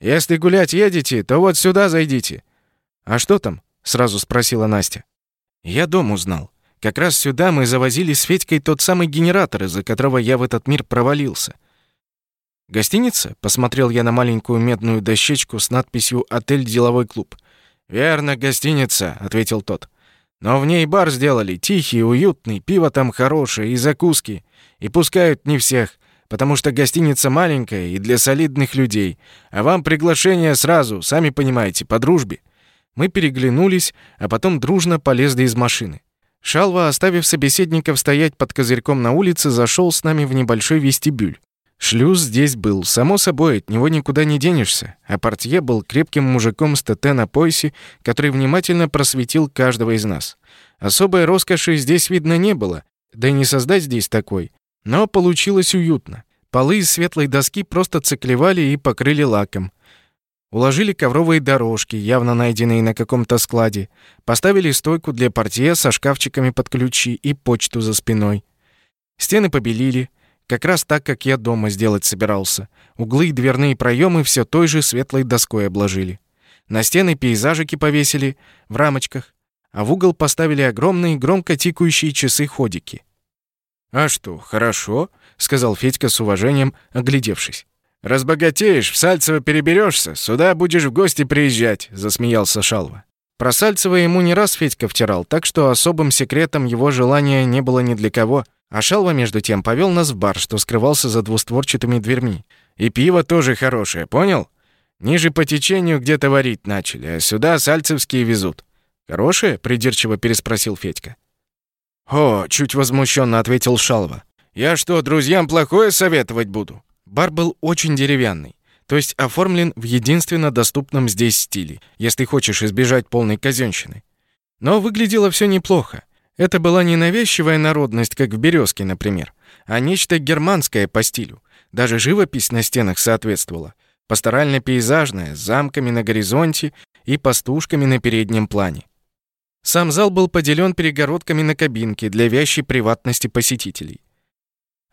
«Если гулять едете, то вот сюда зайдите». «А что там?» — сразу спросила Настя. «Я дом узнал. Как раз сюда мы завозили с Федькой тот самый генератор, из-за которого я в этот мир провалился». «Гостиница?» — посмотрел я на маленькую медную дощечку с надписью «Отель Деловой клуб». «Верно, гостиница», — ответил тот. «Но в ней бар сделали, тихий, уютный, пиво там хорошее и закуски. И пускают не всех, потому что гостиница маленькая и для солидных людей. А вам приглашение сразу, сами понимаете, по дружбе». Мы переглянулись, а потом дружно полезли из машины. Шалва, оставив собеседников стоять под козырьком на улице, зашел с нами в небольшой вестибюль. Шлюз здесь был, само собой, от него никуда не денешься, а портье был крепким мужиком с ТТ на поясе, который внимательно просветил каждого из нас. Особой роскоши здесь видно не было, да и не создать здесь такой. Но получилось уютно. Полы из светлой доски просто циклевали и покрыли лаком. Уложили ковровые дорожки, явно найденные на каком-то складе. Поставили стойку для портье со шкафчиками под ключи и почту за спиной. Стены побелили, как раз так, как я дома сделать собирался. Углы и дверные проемы все той же светлой доской обложили. На стены пейзажики повесили в рамочках, а в угол поставили огромные громко тикающие часы-ходики. «А что, хорошо», — сказал Федька с уважением, оглядевшись. «Разбогатеешь, в Сальцево переберешься, сюда будешь в гости приезжать», — засмеялся Шалва. Про Сальцево ему не раз Федька втирал, так что особым секретом его желания не было ни для кого. А Шалва, между тем, повел нас в бар, что скрывался за двустворчатыми дверьми. И пиво тоже хорошее, понял? Ниже по течению где-то варить начали, а сюда сальцевские везут. Хорошее? придирчиво переспросил Федька. О, чуть возмущенно ответил Шалва. Я что, друзьям плохое советовать буду? Бар был очень деревянный, то есть оформлен в единственно доступном здесь стиле, если хочешь избежать полной казенщины. Но выглядело все неплохо. Это была не навязчивая народность, как в «Березке», например, а нечто германское по стилю. Даже живопись на стенах соответствовала. Пасторально-пейзажная, с замками на горизонте и пастушками на переднем плане. Сам зал был поделен перегородками на кабинки для вящей приватности посетителей.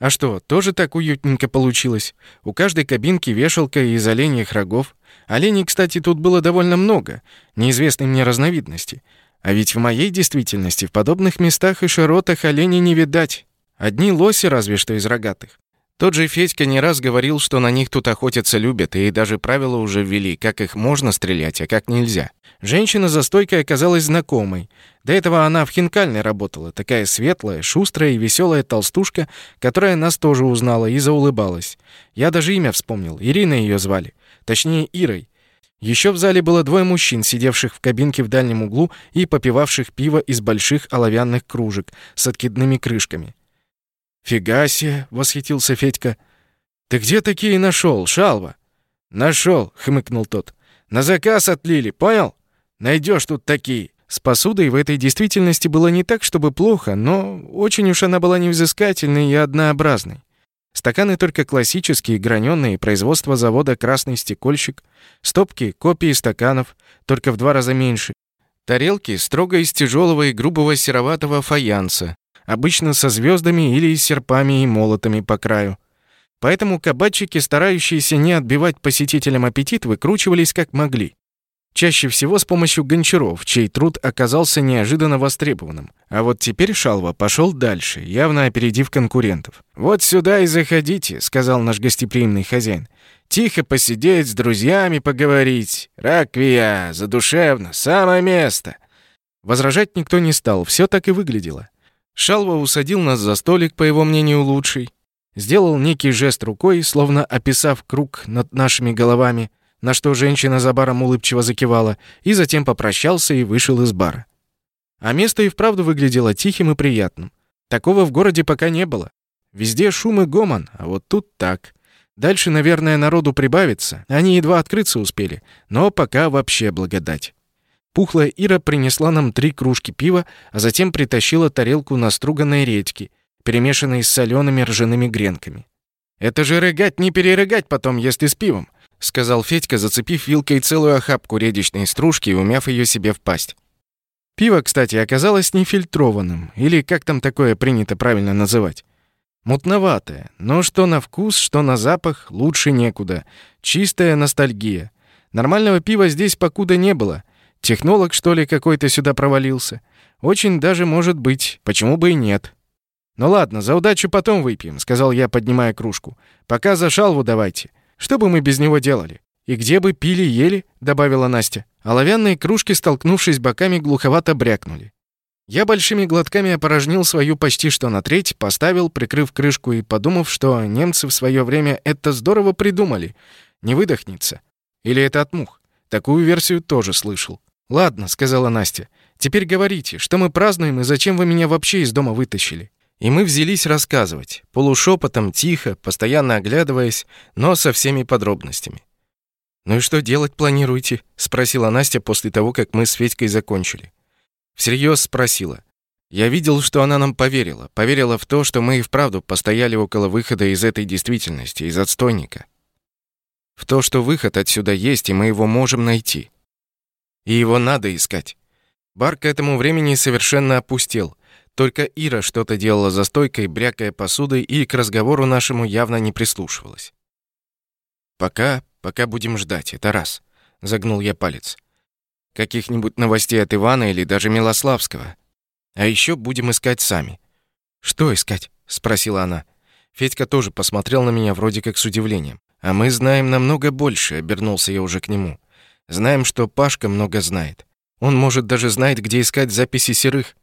А что, тоже так уютненько получилось? У каждой кабинки вешалка из оленьих рогов. Оленей, кстати, тут было довольно много, неизвестной мне разновидности — а ведь в моей действительности в подобных местах и широтах оленей не видать. Одни лоси разве что из рогатых. Тот же Федька не раз говорил, что на них тут охотятся любят, и даже правила уже ввели, как их можно стрелять, а как нельзя. Женщина за стойкой оказалась знакомой. До этого она в хинкальной работала, такая светлая, шустрая и веселая толстушка, которая нас тоже узнала и заулыбалась. Я даже имя вспомнил, Ирина ее звали. Точнее, Ирой. Еще в зале было двое мужчин, сидевших в кабинке в дальнем углу и попивавших пиво из больших оловянных кружек с откидными крышками. «Фига себе!» — восхитился Федька. «Ты где такие нашел, Шалва?» «Нашел!» — хмыкнул тот. «На заказ отлили, понял? Найдешь тут такие!» С посудой в этой действительности было не так, чтобы плохо, но очень уж она была невзыскательной и однообразной. Стаканы только классические, граненые, производство завода «Красный стекольщик», стопки, копии стаканов, только в два раза меньше. Тарелки строго из тяжелого и грубого сероватого фаянса, обычно со звездами или серпами и молотами по краю. Поэтому кабачики, старающиеся не отбивать посетителям аппетит, выкручивались как могли. Чаще всего с помощью гончаров, чей труд оказался неожиданно востребованным. А вот теперь Шалва пошел дальше, явно опередив конкурентов. «Вот сюда и заходите», — сказал наш гостеприимный хозяин. «Тихо посидеть, с друзьями поговорить. Раквия, задушевно, самое место». Возражать никто не стал, все так и выглядело. Шалва усадил нас за столик, по его мнению, лучший. Сделал некий жест рукой, словно описав круг над нашими головами, на что женщина за баром улыбчиво закивала, и затем попрощался и вышел из бара. А место и вправду выглядело тихим и приятным. Такого в городе пока не было. Везде шум и гомон, а вот тут так. Дальше, наверное, народу прибавится. Они едва открыться успели, но пока вообще благодать. Пухлая Ира принесла нам три кружки пива, а затем притащила тарелку наструганной редьки, перемешанной с солеными ржаными гренками. «Это же рыгать не перерыгать потом, если с пивом», — сказал Федька, зацепив вилкой целую охапку редичной стружки и умяв ее себе в пасть. Пиво, кстати, оказалось нефильтрованным, или как там такое принято правильно называть. Мутноватое, но что на вкус, что на запах, лучше некуда. Чистая ностальгия. Нормального пива здесь покуда не было — Технолог, что ли, какой-то сюда провалился? Очень даже может быть. Почему бы и нет? Ну ладно, за удачу потом выпьем, сказал я, поднимая кружку. Пока за шалву давайте. Что бы мы без него делали? И где бы пили, ели, добавила Настя. Оловянные кружки, столкнувшись боками, глуховато брякнули. Я большими глотками опорожнил свою почти что на треть, поставил, прикрыв крышку и подумав, что немцы в свое время это здорово придумали. Не выдохнется. Или это от мух? Такую версию тоже слышал. «Ладно», — сказала Настя. «Теперь говорите, что мы празднуем и зачем вы меня вообще из дома вытащили?» И мы взялись рассказывать, полушепотом, тихо, постоянно оглядываясь, но со всеми подробностями. «Ну и что делать планируете?» — спросила Настя после того, как мы с Федькой закончили. Всерьез спросила. Я видел, что она нам поверила. Поверила в то, что мы и вправду постояли около выхода из этой действительности, из отстойника. В то, что выход отсюда есть, и мы его можем найти. И его надо искать. Бар к этому времени совершенно опустел. Только Ира что-то делала за стойкой, брякая посудой, и к разговору нашему явно не прислушивалась. «Пока, пока будем ждать, это раз», — загнул я палец. «Каких-нибудь новостей от Ивана или даже Милославского. А еще будем искать сами». «Что искать?» — спросила она. Федька тоже посмотрел на меня вроде как с удивлением. «А мы знаем намного больше», — обернулся я уже к нему. Знаем, что Пашка много знает. Он, может, даже знает, где искать записи серых.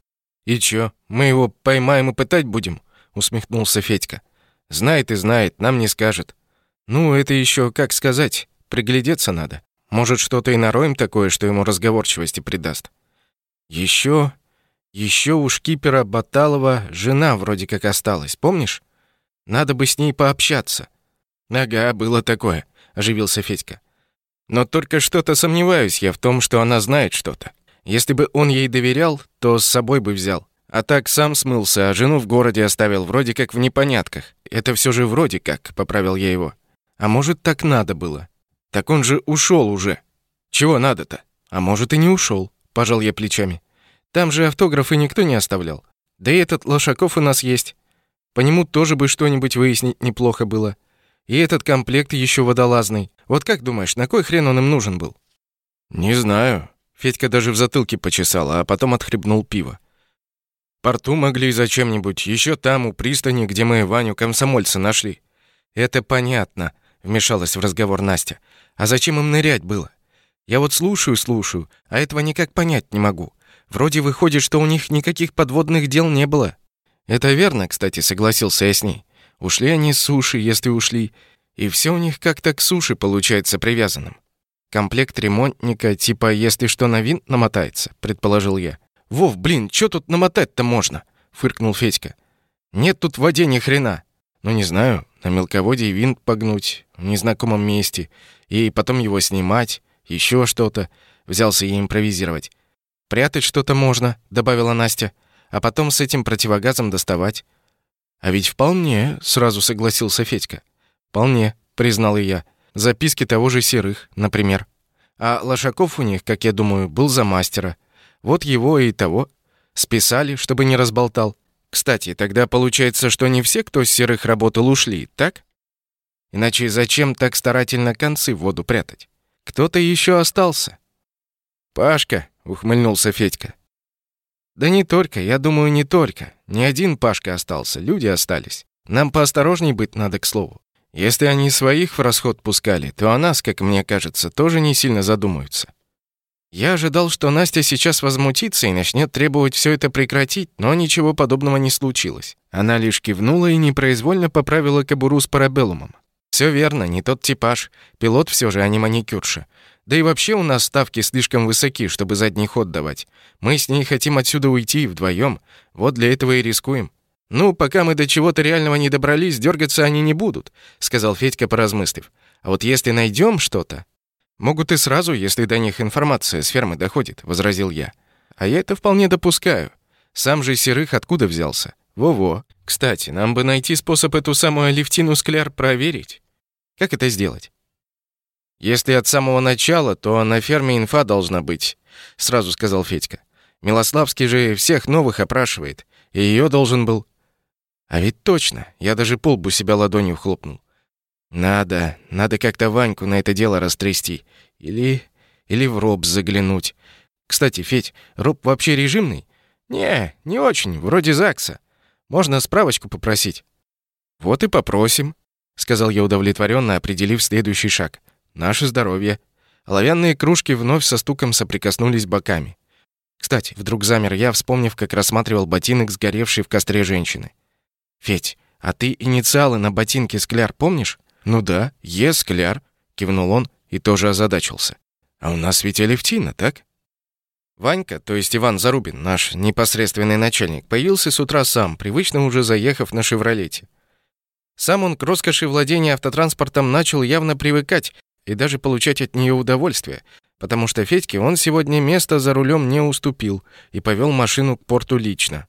И чё, мы его поймаем и пытать будем?» — усмехнулся Федька. «Знает и знает, нам не скажет. Ну, это еще как сказать, приглядеться надо. Может, что-то и нароем такое, что ему разговорчивости придаст. Еще, еще у шкипера Баталова жена вроде как осталась, помнишь? Надо бы с ней пообщаться». «Ага, было такое», — оживился Федька. Но только что-то сомневаюсь я в том, что она знает что-то. Если бы он ей доверял, то с собой бы взял. А так сам смылся, а жену в городе оставил вроде как в непонятках. Это все же вроде как, поправил я его. А может, так надо было? Так он же ушел уже. Чего надо-то? А может, и не ушел, пожал я плечами. Там же автографы никто не оставлял. Да и этот Лошаков у нас есть. По нему тоже бы что-нибудь выяснить неплохо было. И этот комплект еще водолазный. Вот как думаешь, на кой хрен он им нужен был? Не знаю. Федька даже в затылке почесал, а потом отхлебнул пиво. Порту могли зачем-нибудь, еще там, у пристани, где мы Ваню комсомольца нашли. «Это понятно», — вмешалась в разговор Настя. «А зачем им нырять было? Я вот слушаю, слушаю, а этого никак понять не могу. Вроде выходит, что у них никаких подводных дел не было». «Это верно, кстати», — согласился я с ней. «Ушли они с суши, если ушли, и все у них как-то к суше получается привязанным. Комплект ремонтника, типа, если что на винт намотается», — предположил я. «Вов, блин, что тут намотать-то можно?» — фыркнул Федька. «Нет тут в воде ни хрена». «Ну, не знаю, на мелководье винт погнуть в незнакомом месте, и потом его снимать, еще что-то», — взялся я импровизировать. «Прятать что-то можно», — добавила Настя, «а потом с этим противогазом доставать». «А ведь вполне», — сразу согласился Федька. «Вполне», — признал и я. «Записки того же Серых, например. А Лошаков у них, как я думаю, был за мастера. Вот его и того. Списали, чтобы не разболтал. Кстати, тогда получается, что не все, кто с Серых работал, ушли, так? Иначе зачем так старательно концы в воду прятать? Кто-то еще остался». «Пашка», — ухмыльнулся Федька. «Да не только, я думаю, не только. Не один Пашка остался, люди остались. Нам поосторожней быть надо, к слову. Если они своих в расход пускали, то о нас, как мне кажется, тоже не сильно задумаются. Я ожидал, что Настя сейчас возмутится и начнет требовать все это прекратить, но ничего подобного не случилось. Она лишь кивнула и непроизвольно поправила кобуру с парабеллумом. Все верно, не тот типаж. Пилот все же, а не маникюрша. Да и вообще у нас ставки слишком высоки, чтобы задний ход давать. Мы с ней хотим отсюда уйти вдвоем. Вот для этого и рискуем. «Ну, пока мы до чего-то реального не добрались, дергаться они не будут», — сказал Федька, поразмыслив. «А вот если найдем что-то...» «Могут и сразу, если до них информация с фермы доходит», — возразил я. «А я это вполне допускаю. Сам же Серых откуда взялся? Во-во. Кстати, нам бы найти способ эту самую Алевтину Скляр проверить. Как это сделать?» «Если от самого начала, то на ферме инфа должна быть», — сразу сказал Федька. «Милославский же всех новых опрашивает, и ее должен был...» А ведь точно, я даже полбу себя ладонью хлопнул. Надо, надо как-то Ваньку на это дело растрясти. Или... или в роб заглянуть. Кстати, Федь, роб вообще режимный? Не, не очень, вроде ЗАГСа. Можно справочку попросить. Вот и попросим, сказал я удовлетворенно, определив следующий шаг. Наше здоровье. Оловянные кружки вновь со стуком соприкоснулись боками. Кстати, вдруг замер я, вспомнив, как рассматривал ботинок, сгоревший в костре женщины. «Федь, а ты инициалы на ботинке Скляр помнишь?» «Ну да, Е. Скляр», — кивнул он и тоже озадачился. «А у нас ведь Алевтина, так?» Ванька, то есть Иван Зарубин, наш непосредственный начальник, появился с утра сам, привычно уже заехав на «Шевролете». Сам он к роскоши владения автотранспортом начал явно привыкать и даже получать от нее удовольствие, потому что Федьке он сегодня место за рулем не уступил и повел машину к порту лично.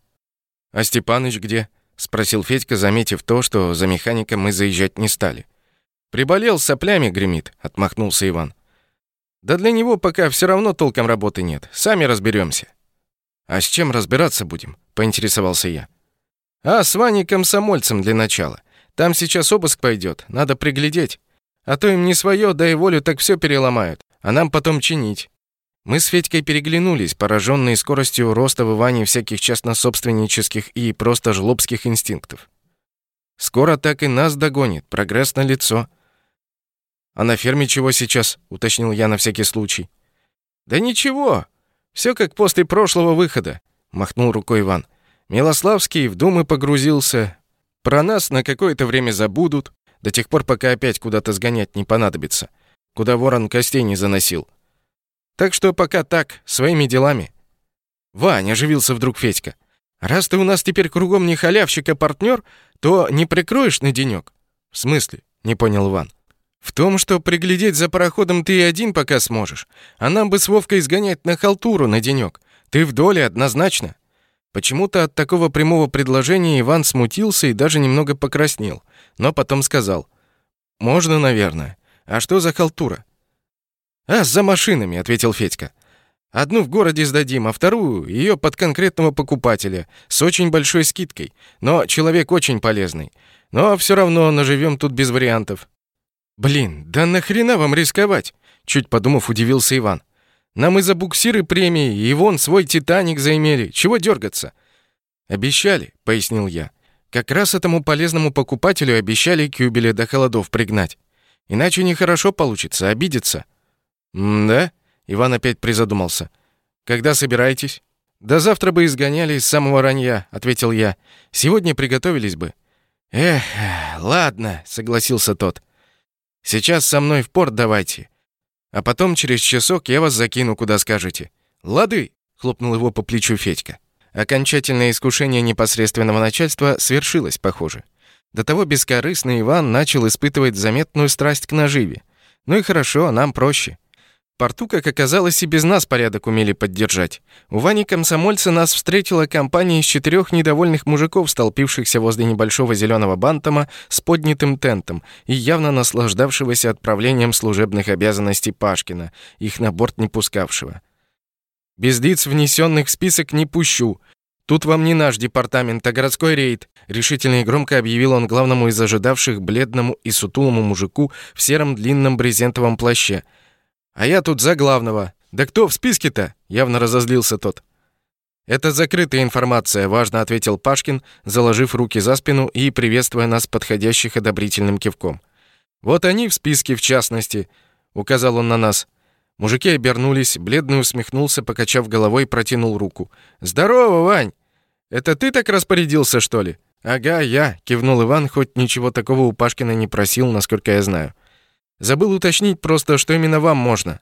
«А Степаныч где?» спросил Федька, заметив то, что за механиком мы заезжать не стали. Приболел соплями гремит, отмахнулся Иван. Да для него пока все равно толком работы нет. Сами разберемся. А с чем разбираться будем? поинтересовался я. А с Ваней комсомольцем для начала. Там сейчас обыск пойдет, надо приглядеть. А то им не свое, да и волю так все переломают, а нам потом чинить. Мы с Федькой переглянулись, пораженные скоростью роста в Иване всяких частнособственнических и просто жлобских инстинктов. Скоро так и нас догонит, прогресс на лицо. А на ферме чего сейчас? уточнил я на всякий случай. Да ничего. все как после прошлого выхода, махнул рукой Иван. Милославский в думы погрузился. Про нас на какое-то время забудут, до тех пор, пока опять куда-то сгонять не понадобится. Куда ворон костей не заносил. Так что пока так, своими делами. Вань, оживился вдруг Федька. Раз ты у нас теперь кругом не халявщик, а партнер, то не прикроешь на денек. В смысле? Не понял Ван. В том, что приглядеть за пароходом ты и один пока сможешь, а нам бы с Вовкой сгонять на халтуру на денек. Ты в доле однозначно. Почему-то от такого прямого предложения Иван смутился и даже немного покраснел, но потом сказал: "Можно, наверное. А что за халтура? «А, за машинами», — ответил Федька. «Одну в городе сдадим, а вторую ее под конкретного покупателя, с очень большой скидкой. Но человек очень полезный. Но все равно наживем тут без вариантов». «Блин, да нахрена вам рисковать?» Чуть подумав, удивился Иван. «Нам и за буксиры премии, и вон свой «Титаник» заимели. Чего дергаться?» «Обещали», — пояснил я. Как раз этому полезному покупателю обещали кюбеля до холодов пригнать. Иначе нехорошо получится, обидится. «М-да?» — Иван опять призадумался. «Когда собираетесь?» «Да завтра бы изгоняли с самого ранья», — ответил я. «Сегодня приготовились бы». «Эх, ладно», — согласился тот. «Сейчас со мной в порт давайте. А потом через часок я вас закину, куда скажете». «Лады», — хлопнул его по плечу Федька. Окончательное искушение непосредственного начальства свершилось, похоже. До того бескорыстный Иван начал испытывать заметную страсть к наживе. Ну и хорошо, нам проще порту, как оказалось, и без нас порядок умели поддержать. У Вани комсомольца нас встретила компания из четырех недовольных мужиков, столпившихся возле небольшого зеленого бантома с поднятым тентом и явно наслаждавшегося отправлением служебных обязанностей Пашкина, их на борт не пускавшего. «Без лиц, внесенных в список, не пущу. Тут вам не наш департамент, а городской рейд», решительно и громко объявил он главному из ожидавших бледному и сутулому мужику в сером длинном брезентовом плаще – а я тут за главного. Да кто в списке-то? Явно разозлился тот. Это закрытая информация, важно ответил Пашкин, заложив руки за спину и приветствуя нас подходящих одобрительным кивком. Вот они в списке в частности, указал он на нас. Мужики обернулись, бледный усмехнулся, покачав головой, протянул руку. Здорово, Вань. Это ты так распорядился, что ли? Ага, я, кивнул Иван, хоть ничего такого у Пашкина не просил, насколько я знаю. Забыл уточнить просто, что именно вам можно.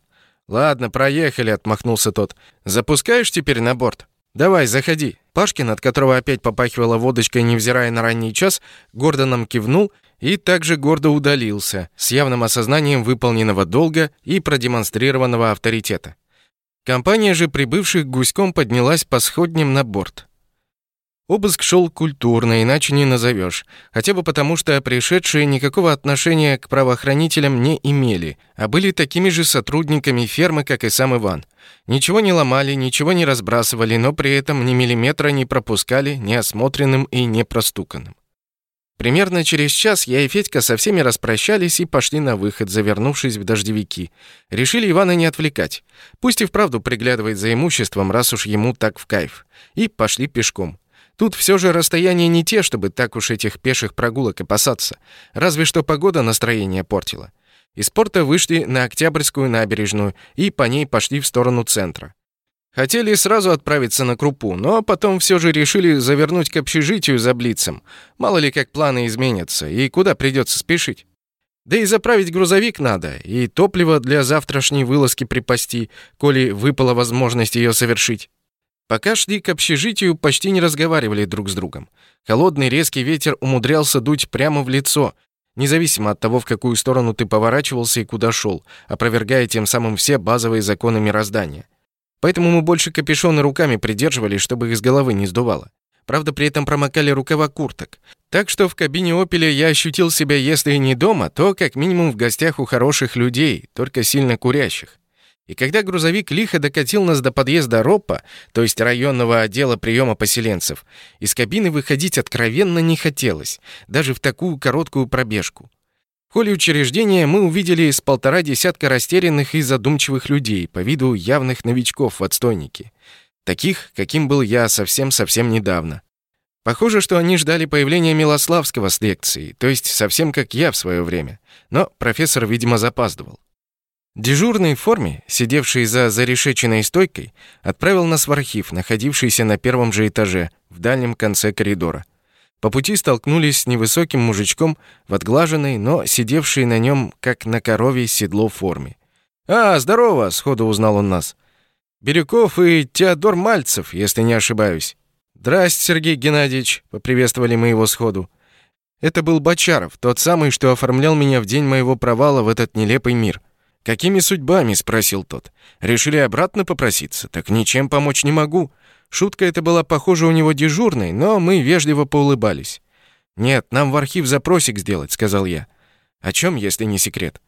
Ладно, проехали, отмахнулся тот. Запускаешь теперь на борт? Давай, заходи. Пашкин, от которого опять попахивала водочкой, невзирая на ранний час, гордо нам кивнул и также гордо удалился, с явным осознанием выполненного долга и продемонстрированного авторитета. Компания же прибывших гуськом поднялась по сходням на борт. Обыск шел культурно, иначе не назовешь. Хотя бы потому, что пришедшие никакого отношения к правоохранителям не имели, а были такими же сотрудниками фермы, как и сам Иван. Ничего не ломали, ничего не разбрасывали, но при этом ни миллиметра не пропускали неосмотренным и не простуканным. Примерно через час я и Федька со всеми распрощались и пошли на выход, завернувшись в дождевики. Решили Ивана не отвлекать. Пусть и вправду приглядывает за имуществом, раз уж ему так в кайф. И пошли пешком. Тут все же расстояния не те, чтобы так уж этих пеших прогулок опасаться. Разве что погода настроение портила. Из порта вышли на Октябрьскую набережную и по ней пошли в сторону центра. Хотели сразу отправиться на Крупу, но потом все же решили завернуть к общежитию за Блицем. Мало ли как планы изменятся и куда придется спешить. Да и заправить грузовик надо, и топливо для завтрашней вылазки припасти, коли выпала возможность ее совершить. Пока шли к общежитию, почти не разговаривали друг с другом. Холодный резкий ветер умудрялся дуть прямо в лицо, независимо от того, в какую сторону ты поворачивался и куда шел, опровергая тем самым все базовые законы мироздания. Поэтому мы больше капюшоны руками придерживали, чтобы их с головы не сдувало. Правда, при этом промокали рукава курток. Так что в кабине «Опеля» я ощутил себя, если не дома, то как минимум в гостях у хороших людей, только сильно курящих. И когда грузовик лихо докатил нас до подъезда РОПа, то есть районного отдела приема поселенцев, из кабины выходить откровенно не хотелось, даже в такую короткую пробежку. В холле учреждения мы увидели с полтора десятка растерянных и задумчивых людей, по виду явных новичков в отстойнике. Таких, каким был я совсем-совсем недавно. Похоже, что они ждали появления Милославского с лекцией, то есть совсем как я в свое время. Но профессор, видимо, запаздывал. Дежурный в форме, сидевший за зарешеченной стойкой, отправил нас в архив, находившийся на первом же этаже, в дальнем конце коридора. По пути столкнулись с невысоким мужичком в отглаженной, но сидевшей на нем, как на корове, седло форме. «А, здорово!» — сходу узнал он нас. «Бирюков и Теодор Мальцев, если не ошибаюсь». «Здрасте, Сергей Геннадьевич!» — поприветствовали мы его сходу. Это был Бочаров, тот самый, что оформлял меня в день моего провала в этот нелепый мир. «Какими судьбами?» — спросил тот. «Решили обратно попроситься? Так ничем помочь не могу». Шутка эта была, похоже, у него дежурной, но мы вежливо поулыбались. «Нет, нам в архив запросик сделать», — сказал я. «О чем, если не секрет?»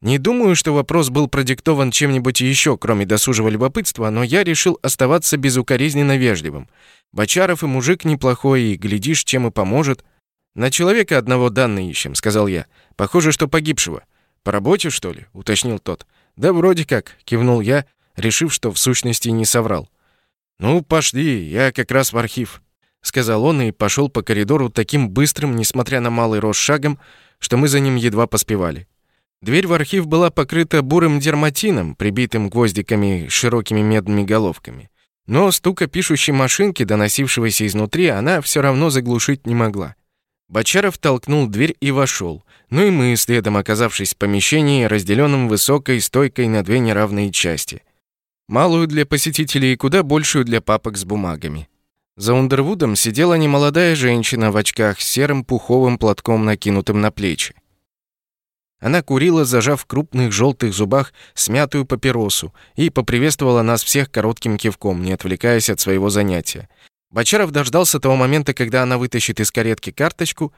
Не думаю, что вопрос был продиктован чем-нибудь еще, кроме досужего любопытства, но я решил оставаться безукоризненно вежливым. Бочаров и мужик неплохой, и, глядишь, чем и поможет. «На человека одного данные ищем», — сказал я. «Похоже, что погибшего». «По работе, что ли?» — уточнил тот. «Да вроде как», — кивнул я, решив, что в сущности не соврал. «Ну, пошли, я как раз в архив». — сказал он и пошел по коридору таким быстрым, несмотря на малый рост шагом, что мы за ним едва поспевали. Дверь в архив была покрыта бурым дерматином, прибитым гвоздиками с широкими медными головками. Но стука пишущей машинки, доносившегося изнутри, она все равно заглушить не могла. Бочаров толкнул дверь и вошел. Ну и мы, следом оказавшись в помещении, разделенном высокой стойкой на две неравные части. Малую для посетителей и куда большую для папок с бумагами. За Ундервудом сидела немолодая женщина в очках с серым пуховым платком, накинутым на плечи. Она курила, зажав в крупных желтых зубах смятую папиросу, и поприветствовала нас всех коротким кивком, не отвлекаясь от своего занятия. Бочаров дождался того момента, когда она вытащит из каретки карточку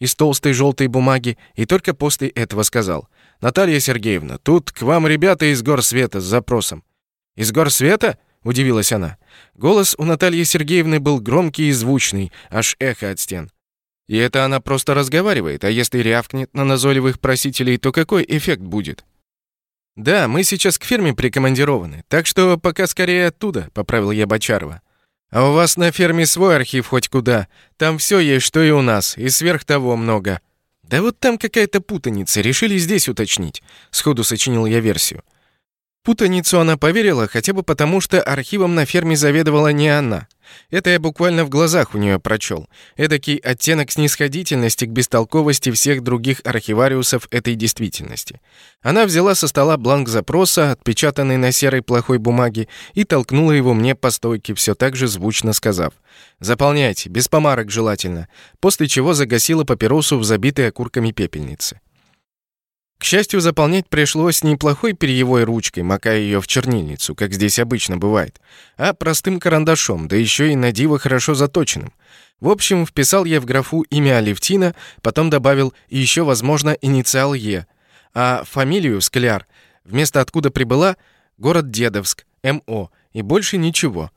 из толстой желтой бумаги, и только после этого сказал. «Наталья Сергеевна, тут к вам ребята из гор света с запросом». «Из гор света?» — удивилась она. Голос у Натальи Сергеевны был громкий и звучный, аж эхо от стен. И это она просто разговаривает, а если рявкнет на назойливых просителей, то какой эффект будет? «Да, мы сейчас к ферме прикомандированы, так что пока скорее оттуда», — поправил я Бочарова. «А у вас на ферме свой архив хоть куда. Там все есть, что и у нас, и сверх того много». «Да вот там какая-то путаница, решили здесь уточнить», — сходу сочинил я версию. Путаницу она поверила хотя бы потому, что архивом на ферме заведовала не она. Это я буквально в глазах у нее прочел. Эдакий оттенок снисходительности к бестолковости всех других архивариусов этой действительности. Она взяла со стола бланк запроса, отпечатанный на серой плохой бумаге, и толкнула его мне по стойке, все так же звучно сказав. «Заполняйте, без помарок желательно», после чего загасила папиросу в забитой окурками пепельнице. К счастью, заполнять пришлось не плохой перьевой ручкой, макая ее в чернильницу, как здесь обычно бывает, а простым карандашом, да еще и на диво хорошо заточенным. В общем, вписал я в графу имя Алевтина, потом добавил еще, возможно, инициал Е, а фамилию Скляр, вместо откуда прибыла, город Дедовск, МО, и больше ничего.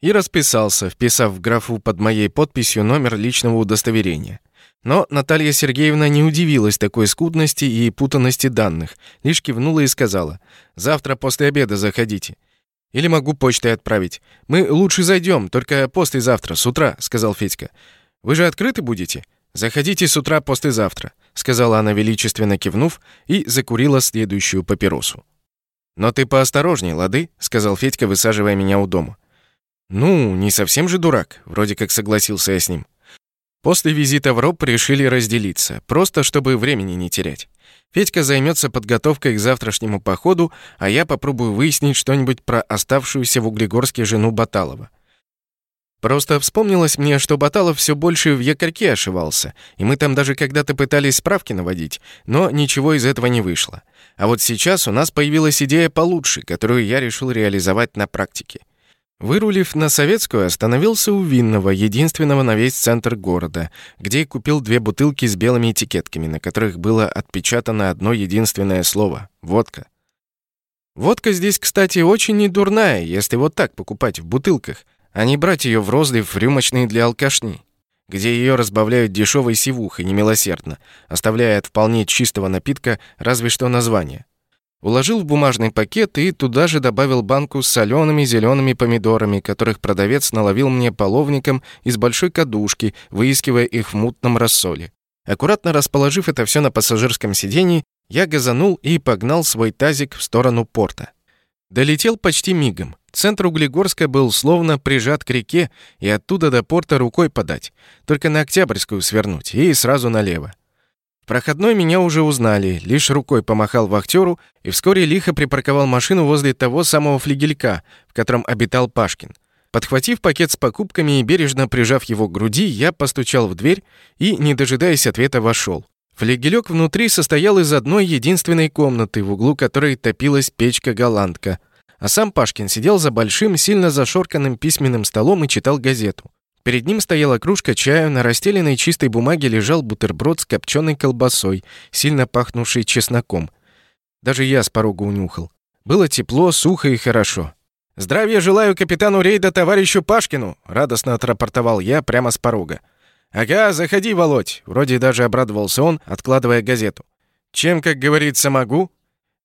И расписался, вписав в графу под моей подписью номер личного удостоверения. Но Наталья Сергеевна не удивилась такой скудности и путанности данных, лишь кивнула и сказала, «Завтра после обеда заходите. Или могу почтой отправить. Мы лучше зайдем, только послезавтра, с утра», — сказал Федька. «Вы же открыты будете? Заходите с утра послезавтра», — сказала она величественно кивнув и закурила следующую папиросу. «Но ты поосторожней, лады?» — сказал Федька, высаживая меня у дома. «Ну, не совсем же дурак», — вроде как согласился я с ним. После визита в РОП решили разделиться, просто чтобы времени не терять. Федька займется подготовкой к завтрашнему походу, а я попробую выяснить что-нибудь про оставшуюся в Углегорске жену Баталова. Просто вспомнилось мне, что Баталов все больше в якорьке ошивался, и мы там даже когда-то пытались справки наводить, но ничего из этого не вышло. А вот сейчас у нас появилась идея получше, которую я решил реализовать на практике. Вырулив на Советскую, остановился у Винного, единственного на весь центр города, где купил две бутылки с белыми этикетками, на которых было отпечатано одно единственное слово — водка. Водка здесь, кстати, очень недурная, если вот так покупать в бутылках, а не брать ее в розлив в рюмочные для алкашни, где ее разбавляют дешевой сивухой немилосердно, оставляя от вполне чистого напитка разве что название. Уложил в бумажный пакет и туда же добавил банку с солеными зелеными помидорами, которых продавец наловил мне половником из большой кадушки, выискивая их в мутном рассоле. Аккуратно расположив это все на пассажирском сиденье, я газанул и погнал свой тазик в сторону порта. Долетел почти мигом. Центр Углегорска был словно прижат к реке, и оттуда до порта рукой подать. Только на Октябрьскую свернуть и сразу налево проходной меня уже узнали, лишь рукой помахал вахтеру и вскоре лихо припарковал машину возле того самого флигелька, в котором обитал Пашкин. Подхватив пакет с покупками и бережно прижав его к груди, я постучал в дверь и, не дожидаясь ответа, вошел. Флигелек внутри состоял из одной единственной комнаты, в углу которой топилась печка-голландка. А сам Пашкин сидел за большим, сильно зашорканным письменным столом и читал газету. Перед ним стояла кружка чая, на расстеленной чистой бумаге лежал бутерброд с копченой колбасой, сильно пахнувший чесноком. Даже я с порога унюхал. Было тепло, сухо и хорошо. «Здравия желаю капитану рейда товарищу Пашкину!» — радостно отрапортовал я прямо с порога. «Ага, заходи, Володь!» — вроде даже обрадовался он, откладывая газету. «Чем, как говорится, могу?»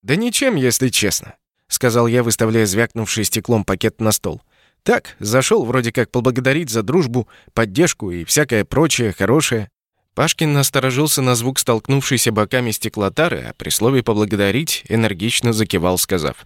«Да ничем, если честно», — сказал я, выставляя звякнувший стеклом пакет на стол. Так, зашел вроде как поблагодарить за дружбу, поддержку и всякое прочее хорошее. Пашкин насторожился на звук столкнувшейся боками стеклотары, а при слове «поблагодарить» энергично закивал, сказав.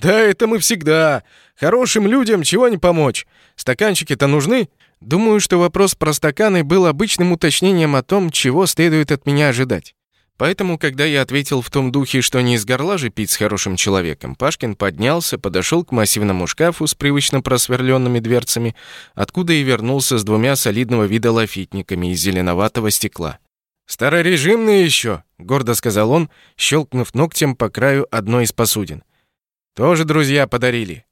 «Да это мы всегда. Хорошим людям чего не помочь. Стаканчики-то нужны?» Думаю, что вопрос про стаканы был обычным уточнением о том, чего следует от меня ожидать. Поэтому, когда я ответил в том духе, что не из горла же пить с хорошим человеком, Пашкин поднялся, подошел к массивному шкафу с привычно просверленными дверцами, откуда и вернулся с двумя солидного вида лафитниками из зеленоватого стекла. «Старорежимные еще», — гордо сказал он, щелкнув ногтем по краю одной из посудин. «Тоже друзья подарили.